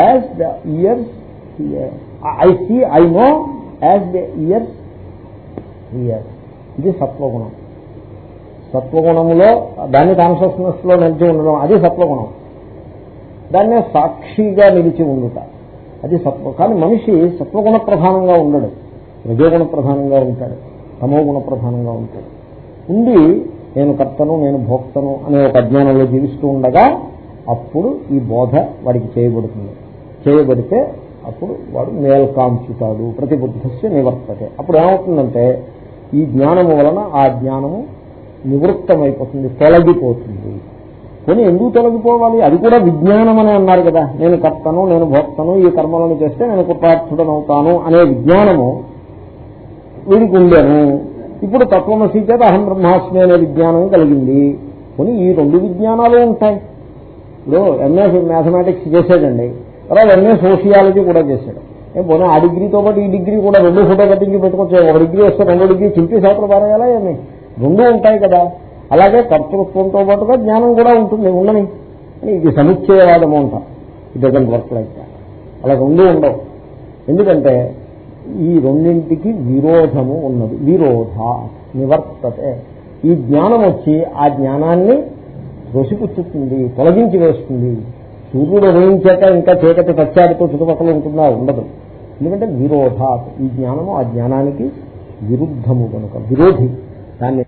as the ears hear. I see, I know as the ears hear. ఇది సత్వగుణం సత్వగుణంలో దాన్ని కాన్షియస్నెస్లో నిలిచి ఉండడం అది సత్వగుణం దాన్నే సాక్షిగా నిలిచి ఉండుట అది సత్వ కానీ మనిషి సత్వగుణ ప్రధానంగా ఉండడు రజోగుణ ప్రధానంగా ఉంటాడు తమోగుణ ప్రధానంగా ఉంటాడు ఉండి నేను కర్తను నేను భోక్తను అనే ఒక అజ్ఞానంలో జీవిస్తూ ఉండగా అప్పుడు ఈ బోధ వాడికి చేయబడుతుంది. చేయబడితే అప్పుడు వాడు మేల్కాంచుతాడు ప్రతిబుద్ధస్య నివర్తతే. అప్పుడు ఏమవుతుందంటే ఈ జ్ఞానము వలన ఆ జ్ఞానము నివృత్తమైపోతుంది తొలగిపోతుంది. కొని ఎందుకు తొలగిపోవాలి? అది కూడా విజ్ఞానం అని అన్నారు కదా. నేను కర్తను నేను భోక్తను ఈ కర్మలను చేస్తే నేను కృతార్థుడనవుతాను అనే విజ్ఞానము వీడికి ఉండేను. ఇప్పుడు తత్వమసి చేత అహం బ్రహ్మాస్మి అనే విజ్ఞానం కలిగింది. కొని ఈ రెండు విజ్ఞానాలు ఉంటాయి. ఇప్పుడు ఎంఏ మ్యాథమెటిక్స్ చేసాడండి తర్వాత ఎంఏ సోషియాలజీ కూడా చేశాడు. ఏం పోనీ ఆ డిగ్రీతో పాటు ఈ డిగ్రీ కూడా రెండు ఫోటో కట్టించి పెట్టుకోవచ్చు ఒక డిగ్రీ వస్తే రెండో డిగ్రీ చింపి శాతం పారేయాలా ఏమి రెండు ఉంటాయి కదా. అలాగే కర్తృత్వంతో పాటుగా జ్ఞానం కూడా ఉంటుంది ఉండని. ఇది సముచ్చయవాదము అంటాం. ఇది డజంట్ వర్క్ లైక్ అలా రెండు ఉండవు. ఎందుకంటే ఈ రెండింటికి విరోధము ఉన్నది. విరోధ నివర్తతే. ఈ జ్ఞానం వచ్చి ఆ జ్ఞానాన్ని దోసిపుచ్చుతుంది తొలగించి వేస్తుంది. సూర్యుడు ఉదయించాక ఇంకా చీకటి తచ్చాడితో చుట్టుపక్కల ఉంటుందా? ఉండదు. ఎందుకంటే విరోధ ఈ జ్ఞానము ఆ జ్ఞానానికి విరుద్ధము కనుక విరోధి. దాన్ని